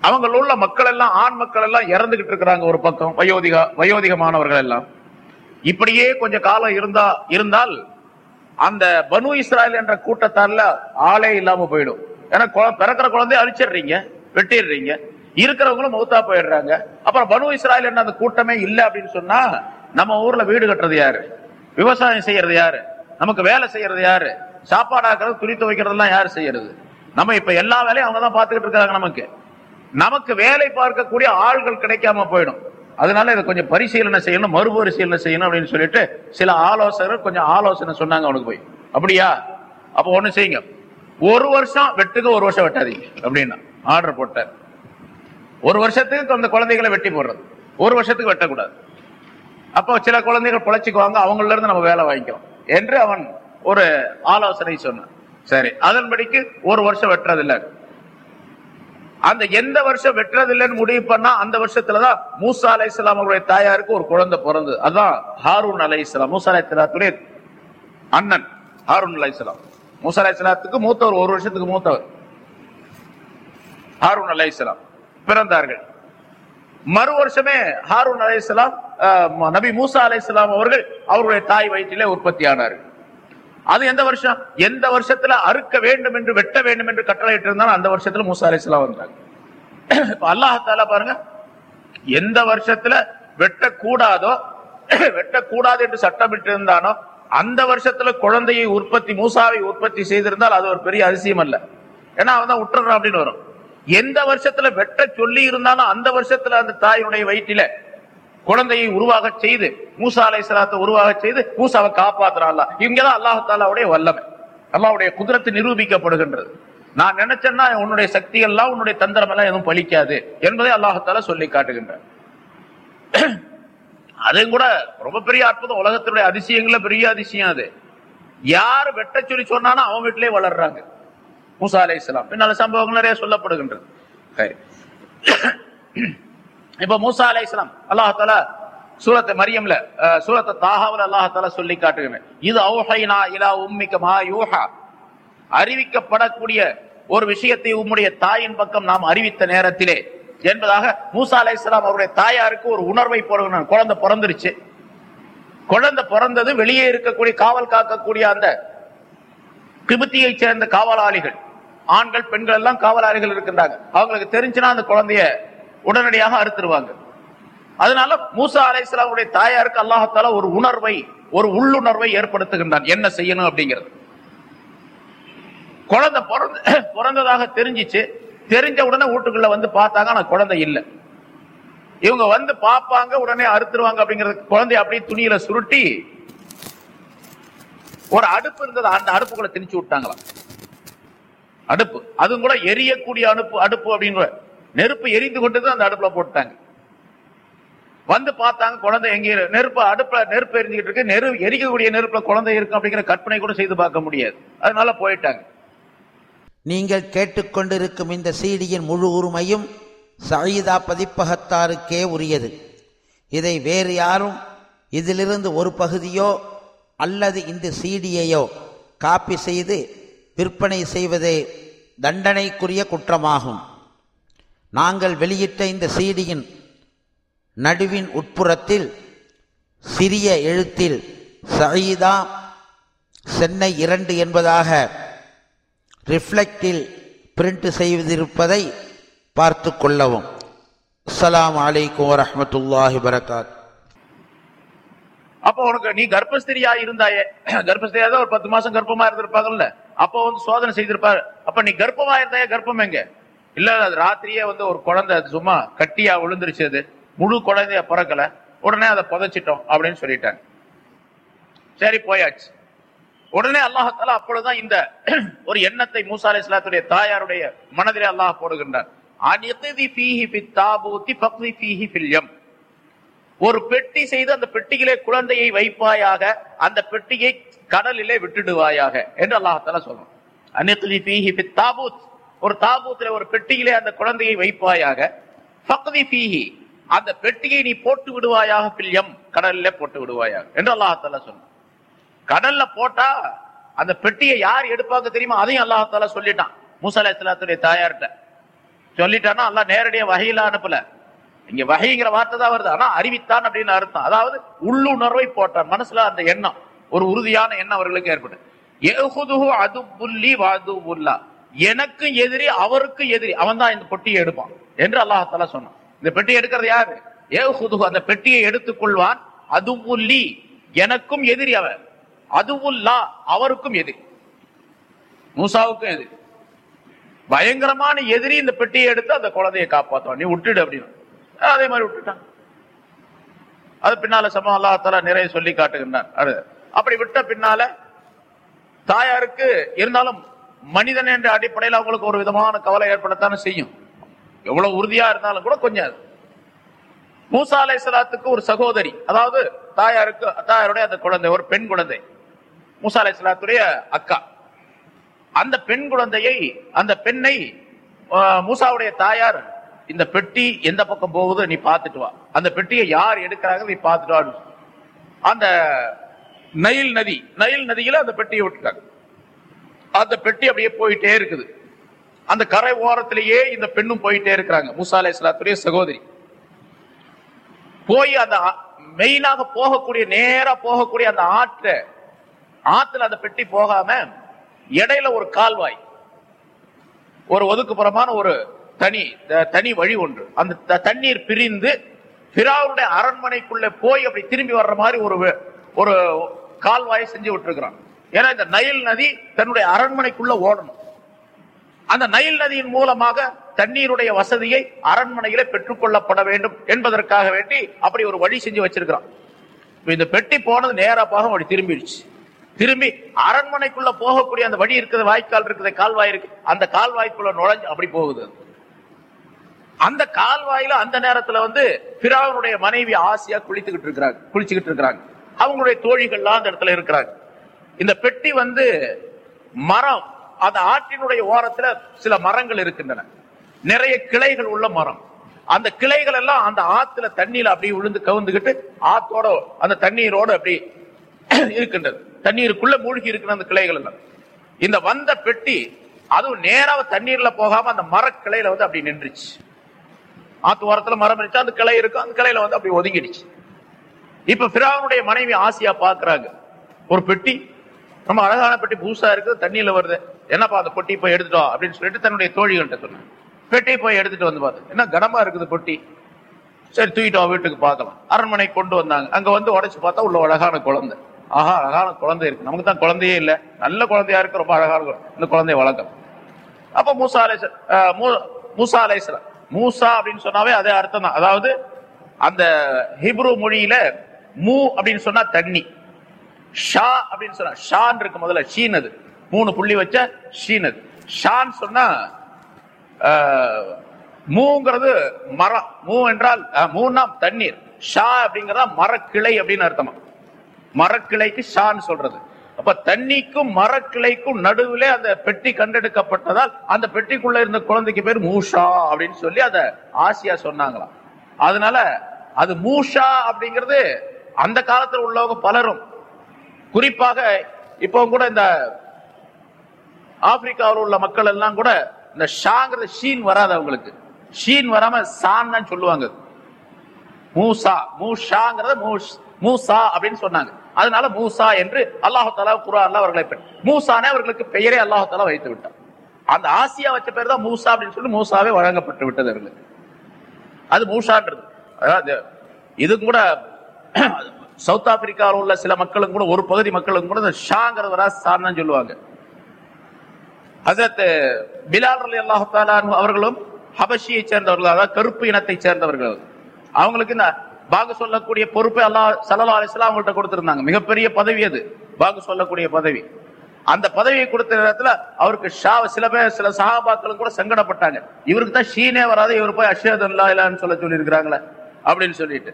அவங்க உள்ள மக்கள் எல்லாம் ஆண் மக்கள் எல்லாம் இறந்துகிட்டு இருக்கிறாங்க ஒரு பக்கம் வயோதிக வயோதிகமானவர்கள் எல்லாம். இப்படியே கொஞ்சம் காலம் இருந்தா இருந்தால் அந்த பனு இஸ்ராயல் என்ற கூட்டத்தால ஆளே இல்லாம போயிடும். ஏன்னா குழ- பிறக்கிற குழந்தைய அழிச்சிடுறீங்க. வெட்டிடுறீங்க. இருக்கிறவங்களும் மௌத்தா போயிடுறாங்க. அப்புறம் பனு இஸ்ராயல் அந்த கூட்டமே இல்லை அப்படின்னு சொன்னா நம்ம ஊர்ல வீடு கட்டுறது யாரு? விவசாயம் செய்யறது யாரு? நமக்கு வேலை செய்யறது யாரு? சாப்பாடாக்குறது துணி துவைக்கிறதெல்லாம் யாரு செய்யறது? நம்ம இப்ப எல்லா வேலையும் அவங்க தான் பாத்துக்கிட்டு இருக்காங்க நமக்கு. நமக்கு வேலை பார்க்கக்கூடிய ஆள்கள் கிடைக்காம போயிடும். அதனால இதை கொஞ்சம் பரிசீலனை செய்யணும் மறுபரிசீலனை செய்யணும் அப்படின்னு சொல்லிட்டு சில ஆலோசகர் கொஞ்சம் ஆலோசனை சொன்னாங்க அவனுக்கு போய். அப்படியா? அப்ப ஒண்ணு செய்யுங்க. ஒரு வருஷம் வெட்டுக்கு ஒரு வருஷம் வெட்டாதீங்க. அப்படின்னா. ஆர்டர் போட்டார். ஒரு வருஷத்துக்கு அந்த குழந்தைகளை வெட்டி போடுறது. ஒரு வருஷத்துக்கு வெட்டக்கூடாது. அப்போ சில குழந்தைகள் பிழைச்சிக்குவாங்க அவங்கள இருந்து நம்ம வேலை வாங்கிக்கிறோம் என்று அவன் ஒரு ஆலோசனை சொன்னான். சரி அதன்படிக்கு ஒரு வருஷம் வெட்டுறதில்லை. அந்த எந்த வருஷம் வெட்டுறதில்லைன்னு முடிவு பண்ணா அந்த வருஷத்துலதான் மூசா அலை இஸ்லாம் அவருடைய தாயாருக்கு ஒரு குழந்தை பிறந்தது. அதான் ஹாரூன் அலை இஸ்லாம் மூசா அலை இஸ்லாத்துடைய அண்ணன் ஹாரூன் அலை இஸ்லாம் மூசா அலை இஸ்லாத்துக்கு மூத்தவர் ஒரு வருஷத்துக்கு மூத்தவர். ஹாரூன் அலை இஸ்லாம் பிறந்தார்கள். மறு வருஷமே ஹாரூன் அலை இஸ்லாம் நபி மூசா அலை இஸ்லாம் அவர்கள் அவருடைய தாய் வயிற்றிலே உற்பத்தி ஆனார்கள் அது எந்த வருஷம்? எந்த வருஷத்துல அறுக்க வேண்டும் என்று வெட்ட வேண்டும் என்று கட்டளையிட்டு இருந்தாலும் அந்த வருஷத்துல மூசா அலை இஸ்லாம் வந்தாங்க இப்ப அல்லாஹால பாருங்க எந்த வருஷத்துல வெட்டக்கூடாதோ வெட்டக்கூடாது என்று சட்டமிட்டு இருந்தானோ அந்த வருஷத்துல குழந்தையை உற்பத்தி மூசாவை உற்பத்தி செய்திருந்தால் அது ஒரு பெரிய அதிசயம் அல்ல ஏன்னா அவன் தான் விட்டுறான் அப்படின்னு வரும். எந்த வருஷத்துல வெட்ட சொல்லி இருந்தாலும் அந்த வருஷத்துல அந்த தாயினுடைய வயிற்றில குழந்தையை உருவாக செய்து மூசா அலை சலாத்தை உருவாக செய்து மூசாவை காப்பாத்துறான் இங்கதான் அல்லாஹாலாவுடைய வல்லமை. அல்லாவுடைய குதிரத்து நிரூபிக்கப்படுகின்றது. நான் நினைச்சேன்னா உன்னுடைய சக்தி எல்லாம் உன்னுடைய தந்திரம் எல்லாம் எதுவும் பலிக்காது என்பதை அல்லாஹத்தால சொல்லி காட்டுகின்றார். <clears throat> அதுவும் கூட ரொம்ப பெரிய அற்புதம். உலகத்தினுடைய அதிசயங்கள பெரிய அதிசயம் அது. யார் வெட்ட சொல்லி சொன்னானோ அவன் வீட்டிலே வளர்றாங்க. மூசா அலை இஸ்லாம் பின்னால சம்பவங்கள் நிறைய சொல்லப்படுகின்றது. இப்ப மூசா அலை இஸ்லாம் அல்லாஹால சூரத்தை மரியம்ல அஹ், சூரத்தை தாகாவில் அல்லாஹால சொல்லி காட்டுகிறேன் இது அவுஹைனா இலா உம்மிக்க மா யூஹா. அறிவிக்கப்படக்கூடிய ஒரு விஷயத்தை உம்முடைய தாயின் பக்கம் நாம் அறிவித்த நேரத்திலே என்பதாக மூசா அலை இஸ்லாம் அவருடைய தாயாருக்கு ஒரு உணர்வை போடுகிறார் குழந்தை பிறந்துருச்சு. குழந்தை பிறந்தது வெளியே இருக்கக்கூடிய காவல் காக்கக்கூடிய அந்த கிபத்தியை சேர்ந்த காவலாளிகள். ஆண்கள் பெண்கள் எல்லாம் காவலாளிகள் இருக்கின்றாங்க. அவங்களுக்கு தெரிஞ்சுன்னா அந்த குழந்தைய உடனடியாக அறுத்துருவாங்க. அதனால மூசா அலைசலாவுடைய தாயாருக்கு அல்லாஹால ஒரு உணர்வை ஒரு உள்ளுணர்வை ஏற்படுத்துகின்றான். என்ன செய்யணும் அப்படிங்கிறது. குழந்தை பிறந்த பிறந்ததாக தெரிஞ்சிச்சு. தெரிஞ்ச உடனே வீட்டுக்குள்ள வந்து பார்த்தாங்க ஆனா குழந்தை இல்லை. இவங்க வந்து பார்ப்பாங்க உடனே அறுத்துருவாங்க அப்படிங்கிறது குழந்தைய அப்படியே துணியில சுருட்டி ஒரு அடுப்பு இருந்தது அந்த அடுப்புக்குள்ள திணிச்சு விட்டாங்களாம். அடுப்பு. அதுவும் கூட எரியக்கூடிய அடுப்பு அடுப்பு அப்படின்னு நெருப்பு எரிந்து கொண்டு அந்த அடுப்புல போட்டாங்க வந்து பார்த்தாங்க குழந்தை எங்க நெருப்பு அடுப்புல நெருப்பு எரிஞ்சுக்கிட்டு இருக்கு. நெரு எரிக்கக்கூடிய நெருப்புல குழந்தை இருக்கும் அப்படிங்கிற கற்பனை கூட செய்து பார்க்க முடியாது. அதனால போயிட்டாங்க. நீங்கள் கேட்டுக்கொண்டிருக்கும் இந்த சீடியின் முழு உரிமையும் சயீதா பதிப்பகத்தாருக்கே உரியது. இதை வேறு யாரும் இதிலிருந்து ஒரு பகுதியோ அல்லது இந்த சீடியையோ காப்பி செய்து விற்பனை செய்வதே தண்டனைக்குரிய குற்றமாகும். நாங்கள் வெளியிட்ட இந்த சீடியின் நடுவின் உட்புறத்தில் சிறிய எழுத்தில் சயீதா சென்னை இரண்டு என்பதாக ரிஃப்ளெக்டில் பிரிண்ட் செய்திருப்பதை பார்த்து கொள்ளவும். அஸ்லாம் அலைக்கும் வரமத்துல்லாஹி வரகாத் அப்போ உனக்கு நீ கர்ப்பஸ்திரியா இருந்தாயே? கர்ப்பஸ்திரியா தான் ஒரு பத்து மாசம் கர்ப்பமா இருந்திருப்பாங்கல்ல? அப்போ வந்து சோதனை செய்திருப்பார். அப்ப நீ கர்ப்பமா இருந்தாயே? கர்ப்பம் எங்க? இல்ல அது ராத்திரியே வந்து ஒரு குழந்தை சும்மா கட்டியா விழுந்துருச்சு அது. முழு குழந்தைய பிறக்கல. உடனே அதை புதைச்சிட்டோம் அப்படின்னு சொல்லிட்டாங்க. சரி போயாச்சு. உடனே அல்லாஹால அப்பொழுதுதான் இந்த <clears throat> ஒரு எண்ணத்தை மூசா அலி இஸ்லாத்துடைய தாயாருடைய மனதிலே அல்லாஹ் போடுகின்றார் ஒரு பெட்டி செய்து அந்த பெட்டியிலே குழந்தையை வைப்பாயாக அந்த பெட்டியை கடலிலே விட்டுடுவாயாக என்று அல்லாஹால சொல்றோம் அனிக்தி ஃபீஹி ஃபித் தாபூத். ஒரு தாபூத்துல ஒரு பெட்டியிலே அந்த குழந்தையை வைப்பாயாக. ஃபக்தி ஃபீஹி. அந்த பெட்டியை நீ போட்டு விடுவாயாக பில்யம் யம். போட்டு விடுவாயாக என்று அல்லாஹால சொன்னான் கடல்ல போட்டா அந்த பெட்டியை யார் எடுப்பாங்க தெரியுமா? அதையும் அல்லாஹால சொல்லிட்டான். மூசா அலைஹிஸ்ஸலாத்துடைய தாயார்கிட்ட. சொல்லிட்டான்னா அல்லா நேரடியா வகையில அனுப்பல. இங்க வகைங்கிற வார்த்தை தான் வருது. ஆனா அறிவித்தான் அப்படின்னு அர்த்தம். அதாவது உள்ளுணர்வை போட்டான். மனசுல அந்த எண்ணம். ஒரு உறுதியான எண்ணம் அவர்களுக்கு ஏற்படும் எஹுதுஹு எனக்கு எதிரி அவருக்கு எதிரி. அவன் தான் இந்த பெட்டியை எடுப்பான் என்று அல்லாஹால சொன்னான். இந்த பெட்டியை எடுக்கிறது யாரு? ஏஹுதுஹு அந்த பெட்டியை எடுத்துக் கொள்வான் அதுபுல்லி. எனக்கும் எதிரி அவன். அதுவுல்லா அவருக்கும் எதிரி. மூசாவுக்கும் எதிரி. பயங்கரமான எதிரி இந்த பெட்டியை எடுத்து அந்த குழந்தையை காப்பாற்றுவான் நீ விட்டுடு அப்படின்னு. அதே மாதிரி விட்டுட்டான் அது பின்னால சம அல்லாஹால நிறைய சொல்லி காட்டுகின்றார் அப்படி விட்ட பின்னால தாயாருக்கு இருந்தாலும் மனிதன் என்ற அடிப்படையில் அவங்களுக்கு ஒரு விதமான கவலை ஏற்படத்தானே செய்யும். எவ்வளவு உறுதியா இருந்தாலும் கூட கொஞ்சம் மூசா அலை சலாத்துக்கு ஒரு சகோதரி அதாவது தாயாருக்கு தாயாருடைய அந்த குழந்தை ஒரு பெண் குழந்தை. மூசா அலைஹிஸ்ஸலாத்துடைய அக்கா. அந்த பெண் குழந்தையை அந்த பெண்ணை மூசாவுடைய தாயார் இந்த பெட்டி எந்த பக்கம் போகுது நீ பார்த்துட்டு வா. அந்த பெட்டியை யார் எடுக்கிறாங்க நீ பார்த்துட்டு வா. அந்த நயில் நதி நைல் நதியில அந்த பெட்டியை விட்டுட்டாங்க. அந்த பெட்டி அப்படியே போயிட்டே இருக்குது. அந்த கரை ஓரத்திலேயே இந்த பெண்ணும் போயிட்டே இருக்கிறாங்க. மூசா அலைஹிஸ்ஸலாத்துடைய சகோதரி. போய் அந்த ஆ- மெயினாக போகக்கூடிய நேரா போகக்கூடிய அந்த ஆற்ற ஆத்துல அந்த பெட்டி போகாம இடையில ஒரு கால்வாய் ஒரு ஒதுக்குப்புறமான ஒரு தனி த- தனி வழி ஒன்று. அந்த த- தண்ணீர் பிரிந்து பிராவுடைய அரண்மனைக்குள்ள போய் அப்படி திரும்பி வர்ற மாதிரி ஒரு ஒரு கால்வாயை செஞ்சு விட்டுருக்கிறான். ஏன்னா இந்த நைல் நதி தன்னுடைய அரண்மனைக்குள்ள ஓடணும். அந்த நைல் நதியின் மூலமாக தண்ணீருடைய வசதியை அரண்மனையில பெற்றுக்கொள்ளப்பட வேண்டும் என்பதற்காக வேண்டி அப்படி ஒரு வழி செஞ்சு வச்சிருக்கிறான். இந்த பெட்டி போனது நேராக போக அப்படி திரும்பிடுச்சு. திரும்பி அரண்மனைக்குள்ள போகக்கூடிய அந்த வழி இருக்குது வாய்க்கால் இருக்குது கால்வாய் இருக்கு. அந்த கால்வாய்க்குள்ள நுழைஞ்சு அப்படி போகுது. அந்த கால்வாயில அந்த நேரத்துல வந்து பிராவனுடைய மனைவி ஆசையா குளித்துக்கிட்டு இருக்கிறாங்க குளிச்சுக்கிட்டு இருக்கிறாங்க. அவங்களுடைய தோழிகள்லாம் அந்த இடத்துல இருக்கிறாங்க. இந்த பெட்டி வந்து மரம் அந்த ஆற்றினுடைய ஓரத்துல சில மரங்கள் இருக்கின்றன. நிறைய கிளைகள் உள்ள மரம். அந்த கிளைகள் எல்லாம் அந்த ஆத்துல தண்ணியில அப்படியே விழுந்து கவுந்துகிட்டு ஆத்தோட அந்த தண்ணீரோட அப்படி இருக்கின்றது. தண்ணீருக்குள்ள மூழ்கி இருக்கிற அந்த கிளைகள் எல்லாம். இந்த வந்த பெட்டி அதுவும் நேராக தண்ணீர்ல போகாம அந்த மரக்கிளையில வந்து அப்படி நின்றுச்சு. ஆத்து ஓரத்துல மரம் இருந்துச்சு அந்த கிளை இருக்கும் அந்த கிளையில வந்து அப்படி ஒதுங்கிடுச்சு. இப்ப பிராவனுடைய மனைவி ஆசையா பாக்குறாங்க. ஒரு பெட்டி ரொம்ப அழகான பெட்டி பூசா இருக்கு தண்ணியில வருது. என்னப்பா அந்த பொட்டி போய் எடுத்துட்டோம் அப்படின்னு சொல்லிட்டு தன்னுடைய தோழிகள்கிட்ட சொன்னேன் பெட்டியை போய் எடுத்துட்டு வந்து பார்த்து என்ன கனமா இருக்குது பொட்டி? சரி தூக்கிட்டு வீட்டுக்கு பார்க்கலாம். அரண்மனை கொண்டு வந்தாங்க. அங்க வந்து உடைச்சு பார்த்தா உள்ள அழகான குழந்தை. ஆஹா அழகான குழந்தை இருக்கு. நமக்கு தான் குழந்தையே இல்லை. நல்ல குழந்தையா இருக்கு ரொம்ப அழகான இந்த குழந்தைய வளர்க்கலாம் அப்ப மூசா அலை மூசா அலைஸ்லாம் மூசா அப்படின்னு சொன்னாவே அதே அர்த்தம் தான். அதாவது அந்த ஹிப்ரு மொழியில மூ அப்படின்னு சொன்னா தண்ணி. ஷா அப்படின்னு சொன்னா ஷான் இருக்கு முதல்ல ஷீன் அது மூணு புள்ளி வச்ச ஷீன் அது ஷான் சொன்னா மூங்கிறது மரம். மூ என்றால் மூணாம் தண்ணீர். ஷா அப்படிங்கிறதா மரக்கிளை அப்படின்னு அர்த்தமா. மரக்கிளைக்கு ஷான்னு சொல்றது. அப்ப தண்ணிக்கும் மரக்கிளைக்கும் நடுவில் அந்த பெட்டி கண்டெடுக்கப்பட்டதால் அந்த பெட்டிக்குள்ள இருந்த குழந்தைக்கு பேர் மூஷா அப்படின்னு சொல்லி அத ஆசியா சொன்னாங்களாம். அதனால அது மூஷா அப்படிங்கிறது அந்த காலத்துல உள்ளவங்க பலரும். குறிப்பாக இப்போ கூட இந்த ஆப்பிரிக்காவில் உள்ள மக்கள் எல்லாம் கூட இந்த ஷாங்கிறது ஷீன் வராது அவங்களுக்கு. ஷீன் வராம சான் சொல்லுவாங்க. மூசா மூஷாங்கிறத மூஷ் மூசா அப்படின்னு சொன்னாங்க. அதனால மூசா என்று அல்லாஹு தாலா குரான்ல அவர்களை பெ- மூசானே அவர்களுக்கு பெயரே அல்லாஹு தாலா வைத்து விட்டார் அந்த ஆசியா வச்ச பேர் தான் மூசா அப்படின்னு சொல்லி மூசாவே வழங்கப்பட்டு விட்டது அவர்களுக்கு. அது மூசான்றது. அதாவது இது கூட <clears throat> சவுத் ஆப்பிரிக்காவில் உள்ள சில மக்களும் கூட ஒரு பகுதி மக்களும் கூட இந்த ஷாங்கிறது வரா சார்னு சொல்லுவாங்க. ஹசரத் பிலால் அலி அல்லாஹாலா அவர்களும் ஹபஷியை சேர்ந்தவர்கள் அதாவது கருப்பு இனத்தை சேர்ந்தவர்கள். அவங்களுக்கு இந்த பாகு சொல்லக்கூடிய பொறுப்பை அல்லா சல்லா அலிஸ்லாம் அவங்கள்ட்ட கொடுத்திருந்தாங்க. மிகப்பெரிய பதவி அது. பாகு சொல்லக்கூடிய பதவி. அந்த பதவியை கொடுத்த நேரத்தில் அவருக்கு ஷா சில பேர் சில சகாபாக்களும் கூட சங்கடப்பட்டாங்க. இவருக்கு தான் ஷீனே வராது இவர் போய் அஷேத் இல்லான்னு சொல்ல சொல்லியிருக்கிறாங்களே அப்படின்னு சொல்லிட்டு.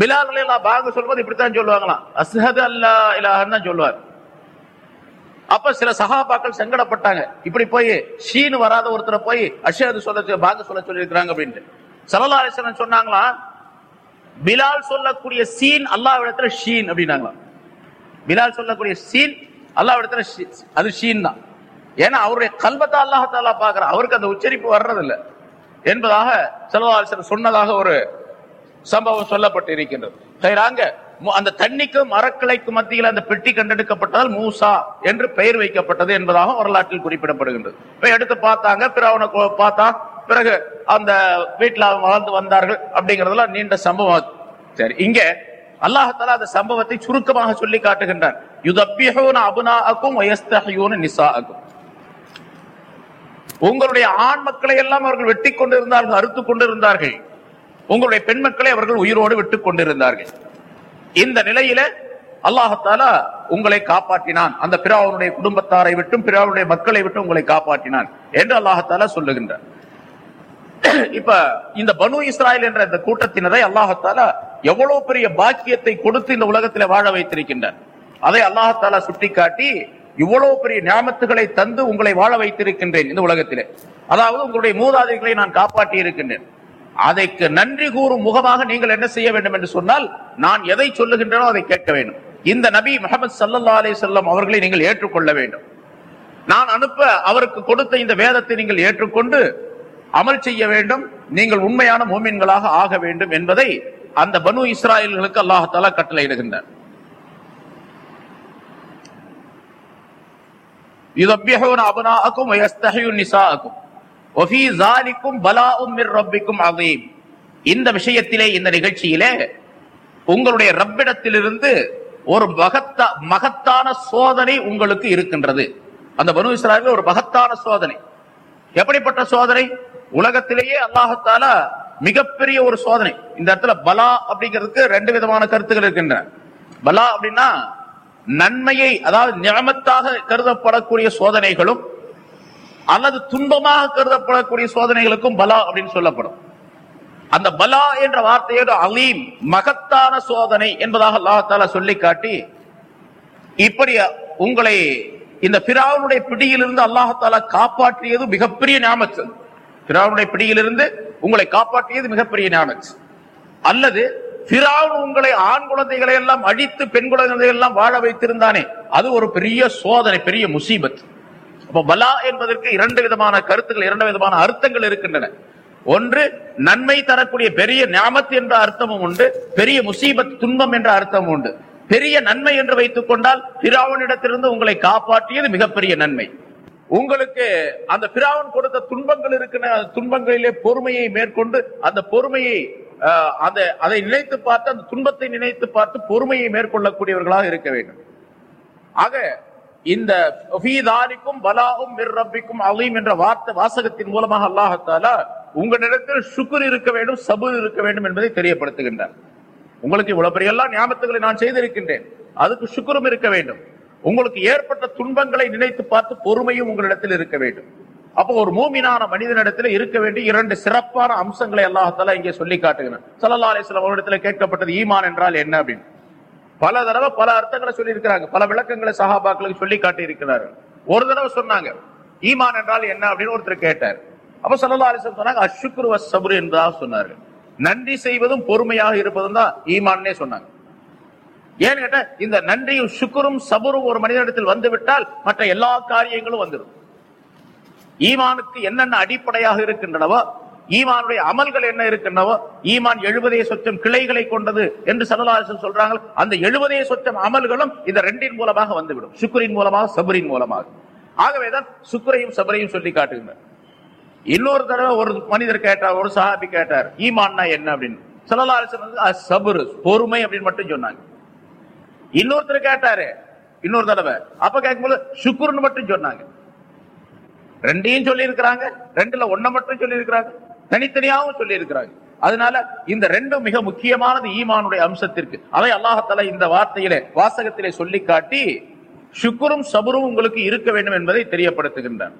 பிலால் அலி அல்லாஹ் பாகு சொல்லும்போது இப்படித்தான் சொல்லுவாங்களாம். அஸ்ஹது அல்லா இலான்னு தான் சொல்லுவார். அப்ப சில சகாபாக்கள் சங்கடப்பட்டாங்க. இப்படி போய் ஷீன் வராத ஒருத்தரை போய் அஷது சொல்ல பாகு பாக சொல்ல சொல்லியிருக்கிறாங்க அப்படின்ட்டு. சல்லா சொன்னாங்களா பிலால் சொல்லக்கூடிய சீன் அல்லாவிடத்துல ஷீன் அப்படின்னாங்களாம். பிலால் சொல்லக்கூடிய சீன் அல்லாவிடத்துல அது ஷீன் தான். ஏன்னா அவருடைய கல்வத்தை அல்லாஹ் தாலா பாக்குறான் அவருக்கு அந்த உச்சரிப்பு வர்றதில்லை. என்பதாக செல்வாசர் சொன்னதாக ஒரு சம்பவம் சொல்லப்பட்டு இருக்கின்றது சரிங்க அந்த தண்ணிக்கும் மரக்கிளைக்கும் மத்தியில் அந்த பெட்டி கண்டெடுக்கப்பட்டதால் மூசா என்று பெயர் வைக்கப்பட்டது என்பதாக வரலாற்றில் குறிப்பிடப்படுகின்றது. எடுத்து பார்த்தாங்க பிறகு அவனை பார்த்தா பிறகு அந்த வீட்டில் வளர்ந்து வந்தார்கள் அப்படிங்கறதெல்லாம் நீண்ட சம்பவம் சரி இங்க அல்லாஹால அந்த சம்பவத்தை சுருக்கமாக சொல்லி காட்டுகின்றான். அபுனாக்கும் உங்களுடைய ஆண் மக்களை எல்லாம் அவர்கள் வெட்டி கொண்டிருந்தார்கள் அறுத்துக் கொண்டிருந்தார்கள். உங்களுடைய பெண் மக்களை அவர்கள் உயிரோடு விட்டுக் கொண்டிருந்தார்கள். இந்த நிலையில அல்லாஹத்தால உங்களை காப்பாற்றினான். அந்த பிராவனுடைய குடும்பத்தாரை விட்டும் பிராவனுடைய மக்களை விட்டு உங்களை காப்பாற்றினான் என்று அல்லாஹத்தாலா சொல்லுகின்றார் <coughs> இப்ப இந்த பனு இஸ்ராயல் என்ற இந்த கூட்டத்தினரை அல்லாஹத்தால எவ்வளவு பெரிய பாக்கியத்தை கொடுத்து இந்த உலகத்திலே வாழ வைத்திருக்கின்றார். அதை அல்லாஹத்தால சுட்டிக்காட்டி இவ்வளவு பெரிய ஞாபகத்துகளை தந்து உங்களை வாழ வைத்திருக்கின்றேன் இந்த உலகத்திலே. அதாவது உங்களுடைய மூதாதைகளை நான் காப்பாற்றி இருக்கின்றேன். அதைக்கு நன்றி கூறும் முகமாக நீங்கள் என்ன செய்ய வேண்டும் என்று சொன்னால் நான் எதை சொல்லுகின்றனோ அதை கேட்க வேண்டும். இந்த நபி முகமது சல்லா அலி சொல்லம் அவர்களை நீங்கள் ஏற்றுக்கொள்ள வேண்டும். நான் அனுப்ப அவருக்கு கொடுத்த இந்த வேதத்தை நீங்கள் ஏற்றுக்கொண்டு அமல் செய்ய வேண்டும் நீங்கள் உண்மையான மூமின்களாக ஆக வேண்டும் என்பதை அந்த பனு இஸ்ராயல்களுக்கு அல்லாஹாலா கட்டளையிடுகின்றார் ரப்பிக்கும் இந்த விஷயத்திலே இந்த நிகழ்ச்சியிலே உங்களுடைய ரப்பிடத்திலிருந்து ஒரு மகத்தா மகத்தான சோதனை உங்களுக்கு இருக்கின்றது. அந்த பனு இஸ்ராயல் ஒரு மகத்தான சோதனை. எப்படிப்பட்ட சோதனை? உலகத்திலேயே அல்லாஹத்தால மிகப்பெரிய ஒரு சோதனை. இந்த இடத்துல பலா அப்படிங்கிறதுக்கு ரெண்டு விதமான கருத்துக்கள் இருக்கின்றன. பலா அப்படின்னா நன்மையை அதாவது நியமத்தாக கருதப்படக்கூடிய சோதனைகளும் அல்லது துன்பமாக கருதப்படக்கூடிய சோதனைகளுக்கும் பலா அப்படின்னு சொல்லப்படும். அந்த பலா என்ற வார்த்தையோட அலீம் மகத்தான சோதனை என்பதாக அல்லாஹால சொல்லி காட்டி இப்படி உங்களை இந்த பிராவுடைய பிடியிலிருந்து அல்லாஹால காப்பாற்றியது மிகப்பெரிய ஞாபகம் பிராவுடைய பிடியிலிருந்து உங்களை காப்பாற்றியது மிகப்பெரிய ஞாபகம் அல்லது பிராவுன் உங்களை ஆண் குழந்தைகளை எல்லாம் அழித்து பெண் குழந்தைகளை எல்லாம் வாழ வைத்திருந்தானே அது ஒரு பெரிய சோதனை பெரிய முசீபத். அப்ப பலா என்பதற்கு இரண்டு விதமான கருத்துக்கள் இரண்டு விதமான அர்த்தங்கள் இருக்கின்றன. ஒன்று நன்மை தரக்கூடிய பெரிய ஞாபத் என்ற அர்த்தமும் உண்டு பெரிய முசீபத் துன்பம் என்ற அர்த்தமும் உண்டு. பெரிய நன்மை என்று வைத்துக் கொண்டால் பிராவனிடத்திலிருந்து உங்களை காப்பாற்றியது மிகப்பெரிய நன்மை. உங்களுக்கு அந்த பிராவன் கொடுத்த துன்பங்கள் இருக்கிற அந்த துன்பங்களிலே பொறுமையை மேற்கொண்டு அந்த பொறுமையை அஹ், அந்த அதை நினைத்து பார்த்து அந்த துன்பத்தை நினைத்து பார்த்து பொறுமையை மேற்கொள்ளக்கூடியவர்களாக இருக்க வேண்டும். ஆக இந்த பலாகும் ரப்பிக்கும் அலீம் என்ற வார்த்தை வாசகத்தின் மூலமாக அல்லாஹத்தாலா உங்களிடத்தில் சுக்குர் இருக்க வேண்டும் சபுர் இருக்க வேண்டும் என்பதை தெரியப்படுத்துகின்றார். உங்களுக்கு இவ்வளவு பெரிய எல்லா ஞாபகத்துகளை நான் செய்திருக்கின்றேன். அதுக்கு சுக்குரும் இருக்க வேண்டும். உங்களுக்கு ஏற்பட்ட துன்பங்களை நினைத்து பார்த்து பொறுமையும் உங்களிடத்தில் இருக்க வேண்டும். அப்போ ஒரு மூமினான மனிதனிடத்தில் இருக்க வேண்டிய இரண்டு சிறப்பான அம்சங்களை அல்லாஹால இங்கே சொல்லி காட்டுகிறேன். சல்லா அலிஸ்லாம் அவரிடத்துல கேட்கப்பட்டது ஈமான் என்றால் என்ன அப்படின்னு. பல தடவை பல அர்த்தங்களை சொல்லி இருக்கிறாங்க பல விளக்கங்களை சஹாபாக்களுக்கு சொல்லி காட்டி இருக்கிறார்கள் ஒரு தடவை சொன்னாங்க ஈமான் என்றால் என்ன அப்படின்னு ஒருத்தர் கேட்டார். அப்ப சல்லா அலிஸ்லாம் சொன்னாங்க அஷுக்குரு சபுரு என்றதாக சொன்னார்கள் நன்றி செய்வதும் பொறுமையாக இருப்பதும் தான் ஈமான்னே சொன்னாங்க. ஏன்னு கேட்டா இந்த நன்றியும் சுக்கரும் சபரும் ஒரு மனிதனிடத்தில் வந்துவிட்டால் மற்ற எல்லா காரியங்களும் வந்துடும். ஈமானுக்கு என்னென்ன அடிப்படையாக இருக்கின்றனவோ ஈமானுடைய அமல்கள் என்ன இருக்கின்றனவோ ஈமான் எழுபதே சொச்சம் கிளைகளை கொண்டது என்று சல்லல்லாஹு சொல்றாங்க. அந்த எழுபதே சொச்சம் அமல்களும் இந்த ரெண்டின் மூலமாக வந்துவிடும். சுக்கரின் மூலமாக சபரின் மூலமாக. ஆகவேதான் சுக்கரையும் சபரையும் சொல்லி காட்டுகின்றனர். இன்னொரு தடவை ஒரு மனிதர் கேட்டார் ஒரு சஹாபி கேட்டார் ஈமான்னா என்ன அப்படின்னு? சல்லல்லாஹு சபுரு பொறுமை அப்படின்னு மட்டும் சொன்னாங்க. இன்னொருத்தர் கேட்டாரு இன்னொரு தடவை. அப்ப கேட்கும்போது சுக்குர்னு மட்டும் சொன்னாங்க. ரெண்டையும் சொல்லி இருக்கிறாங்க ரெண்டுல ஒன்ன மட்டும் சொல்லி இருக்கிறாங்க தனித்தனியாகவும் சொல்லி இருக்கிறாங்க அதனால இந்த ரெண்டும் மிக முக்கியமானது ஈமானுடைய அம்சத்திற்கு. அதை அல்லாஹத்தால இந்த வார்த்தையிலே வாசகத்திலே சொல்லி காட்டி சுக்குரும் சபுரும் உங்களுக்கு இருக்க வேண்டும் என்பதை தெரியப்படுத்துகின்றார்.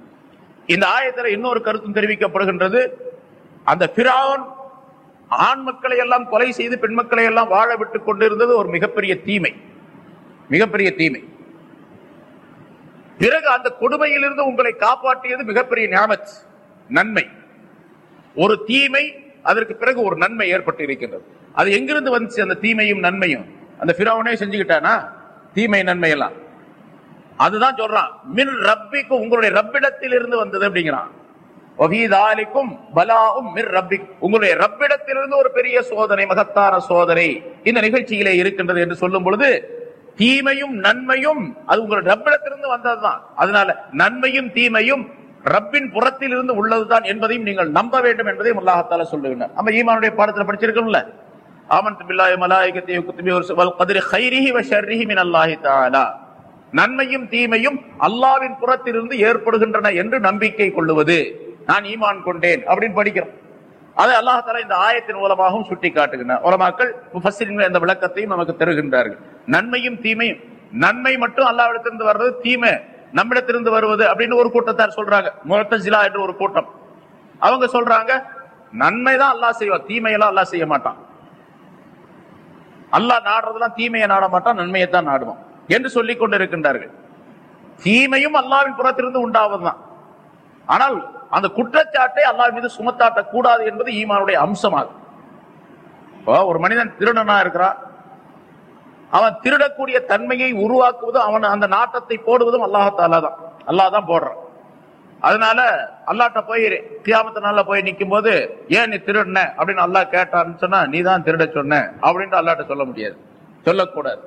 இந்த ஆயத்தில் இன்னொரு கருத்தும் தெரிவிக்கப்படுகின்றது. அந்த பிரான் ஆண் மக்களை எல்லாம் கொலை செய்து பெண் மக்களை எல்லாம் வாழ விட்டுக் கொண்டிருந்தது ஒரு மிகப்பெரிய தீமை. மிகப்பெரிய தீமை. பிறகு அந்த கொடுமையிலிருந்து உங்களை காப்பாற்றியது மிகப்பெரிய ஞாபத் நன்மை. ஒரு தீமை அதற்கு பிறகு ஒரு நன்மை ஏற்பட்டு இருக்கின்றது அது எங்கிருந்து வந்துச்சு அந்த தீமையும் நன்மையும்? அந்த பிராவனே செஞ்சுக்கிட்டானா? தீமை நன்மை எல்லாம். அதுதான் சொல்றான். மின் ரப்பிக்கும் உங்களுடைய ரப்பிடத்தில் இருந்து வந்தது அப்படிங்கிறான். ஒபீதாலிக்கும் பலாவும் மிர் ரப்பி உங்களுடைய ரப்பிடத்திலிருந்து ஒரு பெரிய சோதனை மகத்தான சோதனை. இந்த நிகழ்ச்சியிலே இருக்கின்றது என்று சொல்லும் பொழுது தீமையும் நன்மையும் அது உங்கள் ரப்பிடத்திலிருந்து வந்ததுதான். அதனால நன்மையும் தீமையும் ரப்பின் புறத்தில் இருந்து உள்ளதுதான் என்பதையும் நீங்கள் நம்ப வேண்டும் என்பதையும் அல்லாஹத்தால சொல்லுகிறார் நம்ம ஈமானுடைய பாடத்தில் படிச்சிருக்கோம்ல? ஆமன் பில்லாய் மலாயிகத்தி கதிரி ஹைரிஹி வ ஷர்ரிஹி மின் அல்லாஹி தாலா நன்மையும் தீமையும் அல்லாவின் புறத்திலிருந்து ஏற்படுகின்றன என்று நம்பிக்கை கொள்ளுவது. நான் ஈமான் கொண்டேன் அப்படின்னு படிக்கிறோம். அதை அல்லாஹால இந்த ஆயத்தின் மூலமாகவும் சுட்டி காட்டுகின்றனர் உலமாக்கள் இந்த விளக்கத்தையும் நமக்கு தருகின்றார்கள். நன்மையும் தீமையும். நன்மை மட்டும் அல்லாவிடத்திலிருந்து வர்றது தீமை. நம்மிடத்திலிருந்து வருவது அப்படின்னு ஒரு கூட்டத்தார் சொல்றாங்க. முரத்தஜிலா என்று ஒரு கூட்டம். அவங்க சொல்றாங்க நன்மைதான் அல்லாஹ் செய்வான். தீமையெல்லாம் அல்லாஹ் செய்ய மாட்டான். அல்லாஹ் நாடுறதெல்லாம் தீமையை நாட மாட்டான் நன்மையை தான் நாடுவான் என்று சொல்லிக் கொண்டிருக்கின்றார்கள். தீமையும் அல்லாவின் புறத்திலிருந்து உண்டாவதுதான். ஆனால் அந்த குற்றச்சாட்டை அல்லாஹ் மீது சுமத்தாட்ட கூடாது என்பது ஈமானுடைய அம்சமாகும். இப்போ ஒரு மனிதன் திருடனா இருக்கிறான். அவன் திருடக்கூடிய தன்மையை உருவாக்குவதும் அவன் அந்த நாட்டத்தை போடுவதும் அல்லாஹாலா தான் அல்லாஹ் தான் போடுறான். அதனால அல்லாட்ட போய் கியாமத்து நாள்ல போய் நிற்கும் போது ஏன் நீ திருடின? அப்படின்னு அல்லாஹ் கேட்டான்னு சொன்னா நீ தான் திருட சொன்ன. அப்படின்ட்டு அல்லாட்ட சொல்ல முடியாது. சொல்லக்கூடாது.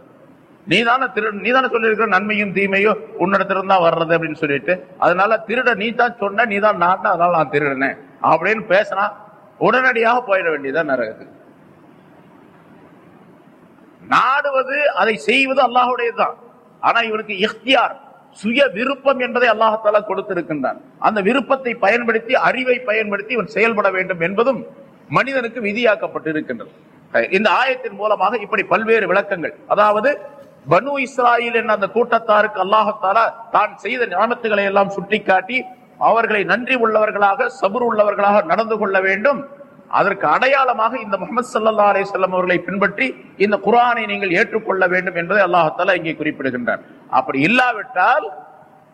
நீ தானே திருட நீ தானே சொல்லியிருக்கிற நன்மையும் தீமையும் உன்னிடத்திலிருந்து தான் வர்றது அப்படின்னு சொல்லிட்டு அதனால திருட நீ தான் சொன்ன நீ தான் நாட்டின அதனால நான் திருடினேன். அப்படின்னு பேசினா உடனடியாக போயிட வேண்டியதான் நரகத்துக்கு. நாடுவது அதை செய்வது அல்லாஹுடையதுதான். ஆனா இவனுக்கு இஃப்தியார் சுய விருப்பம் என்பதை அல்லாஹால கொடுத்திருக்கின்றான். அந்த விருப்பத்தை பயன்படுத்தி அறிவை பயன்படுத்தி இவன் செயல்பட வேண்டும் என்பதும் மனிதனுக்கு விதியாக்கப்பட்டிருக்கின்றது. இந்த ஆயத்தின் மூலமாக இப்படி பல்வேறு விளக்கங்கள். அதாவது பனு இஸ்ராயில் என்ற அந்த கூட்டத்தாருக்கு அல்லாஹத்தால தான் செய்த ஞானத்துகளை எல்லாம் சுட்டிக்காட்டி அவர்களை நன்றி உள்ளவர்களாக சபுர் உள்ளவர்களாக நடந்து கொள்ள வேண்டும். அதற்கு அடையாளமாக இந்த முகமது சல்லா அலிசல்லம் அவர்களை பின்பற்றி இந்த குரானை நீங்கள் ஏற்றுக்கொள்ள வேண்டும் என்பதை அல்லாஹால இங்கே குறிப்பிடுகின்றார். அப்படி இல்லாவிட்டால்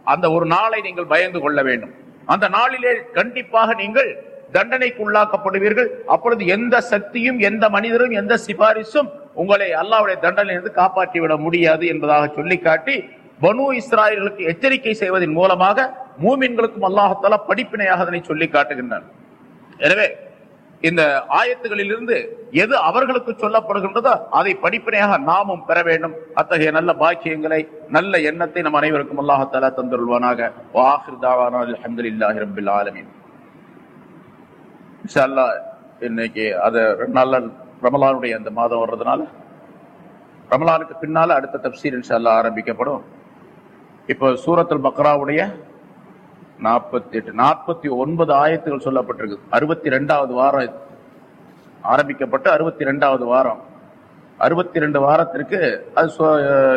அந்த ஒரு நாளை நீங்கள் பயந்து கொள்ள வேண்டும். அந்த நாளிலே கண்டிப்பாக நீங்கள் தண்டனைக்கு உள்ளாக்கப்படுவீர்கள் அப்பொழுது எந்த சக்தியும் எந்த மனிதரும் எந்த சிபாரிசும் உங்களை அல்லாவுடைய தண்டனையிலிருந்து காப்பாற்றி விட முடியாது என்பதாக சொல்லி காட்டி பனு இஸ்ராயல்களுக்கு எச்சரிக்கை செய்வதன் மூலமாக மூமின்களுக்கும் அல்லாஹத்தால படிப்பினையாக அதனை சொல்லி காட்டுகின்றனர் எனவே இந்த ஆயத்துகளிலிருந்து எது அவர்களுக்கு சொல்லப்படுகின்றதோ அதை படிப்பினையாக நாமும் பெற வேண்டும். அத்தகைய நல்ல பாக்கியங்களை நல்ல எண்ணத்தை நம் அனைவருக்கும் அல்லாஹத்தால தந்துள்வானாக வாஹிர் ரபில் இன்னைக்கு அது நல்ல ரமலானுடைய அந்த மாதம் வர்றதுனால ரமலானுக்கு பின்னால அடுத்த தப்சீர் இன்ஷா ஆரம்பிக்கப்படும். இப்போ சூரத்துல் பக்ராவுடைய நாற்பத்தி எட்டு நாற்பத்தி ஒன்பது ஆயத்துகள் சொல்லப்பட்டிருக்கு. அறுபத்தி ரெண்டாவது வாரம் ஆரம்பிக்கப்பட்ட ஆரம்பிக்கப்பட்டு அறுபத்தி ரெண்டாவது வாரம். அறுபத்தி ரெண்டு வாரத்திற்கு அது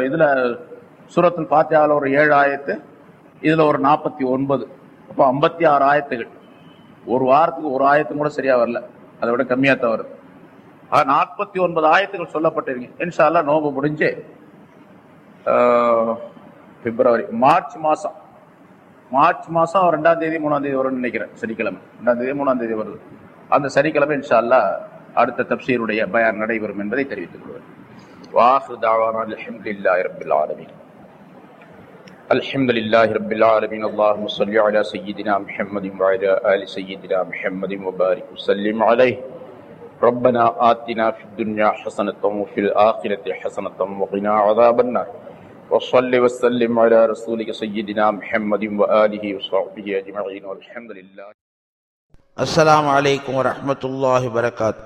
இதுல சூரத்தில் பாத்தியாவில் ஒரு ஏழு ஆயத்து இதுல ஒரு நாற்பத்தி ஒன்பது அப்போ ஐம்பத்தி ஆறு ஆயத்துகள். ஒரு வாரத்துக்கு ஒரு ஆயத்தும் கூட சரியா வரல. அதை விட கம்மியாக தான் வருது. நாற்பத்தி ஒன்பது ஆயத்துகள் சொல்லப்பட்டிருக்கு இன்ஷா அல்லாஹ் நோம்பு முடிஞ்சு ஆஹ், பிப்ரவரி மார்ச் மாசம் மார்ச் மாசம் ரெண்டாம் தேதி மூணாம் தேதி வரும்னு நினைக்கிறேன் சனிக்கிழமை ரெண்டாம் தேதி மூணாம் தேதி வருது அந்த சனிக்கிழமை இன்ஷா அல்லாஹ் அடுத்த தப்சீருடைய பயான் நடைபெறும் என்பதை தெரிவித்துக் கொள்வேன் வாஹு தாவானா அல்ஹம்துலில்லாஹி ரப்பில் ஆலமீன் الحمد لله رب العالمين اللهم صل على سيدنا محمد وعلى آل سيدنا محمد وبارك وسلم عليه ربنا آتنا في الدنيا حسنة وفي الآخرة حسنة وقنا عذاب النار وصل وسلم على رسولك سيدنا محمد وآله وصحبه أجمعين والحمد لله அஸ்ஸலாமு அலைக்கும் வரஹ்மத்துல்லாஹி வரகாத்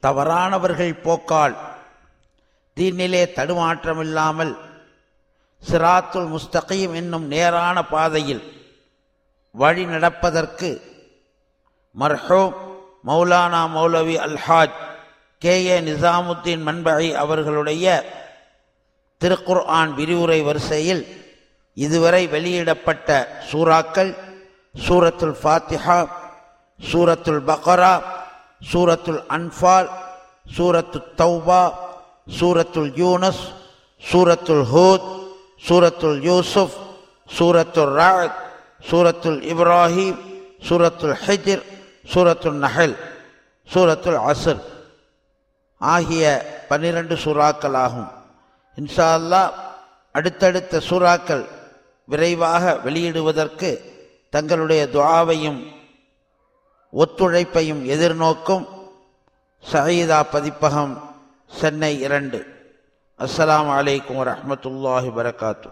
தவறானவர்கள் போக்கால் தீனிலே தடுமாற்றமில்லாமல் சிராத்துல் முஸ்தகீம் என்னும் நேரான பாதையில் வழி நடப்பதற்கு மர்ஹூம் மௌலானா மௌலவி அல்ஹாஜ் கே. ஏ. நிசாமுத்தீன் மண்பகை அவர்களுடைய திருக்குர் ஆன் விரிவுரை வரிசையில் இதுவரை வெளியிடப்பட்ட சூறாக்கள் சூரத்துல் ஃபாத்திஹா சூரத்துல் பக்ரா சூரத்துல் அன்ஃபால் சூரத்துல் தௌபா சூரத்துல் யூனஸ் சூரத்துல் ஹூத் சூரத்துல் யூசுஃப் சூரத்துல் ராத் சூரத்துல் இப்ராஹிம் சூரத்துல் ஹிஜ்ர் சூரத்துல் நஹல் சூரத்துல் அசர் ஆகிய பன்னிரண்டு சூறாக்கள் ஆகும் இன்ஷா அல்லாஹ் அடுத்தடுத்த சூறாக்கள் விரைவாக வெளியிடுவதற்கு தங்களுடைய துவாவையும் ஒத்துழைப்பையும் எதிர்நோக்கும் சயீதா பதிப்பகம் சென்னை இரண்டு. அஸ்லாம் வலைக்கம் வரமத்துல்லாஹி வரகாத்து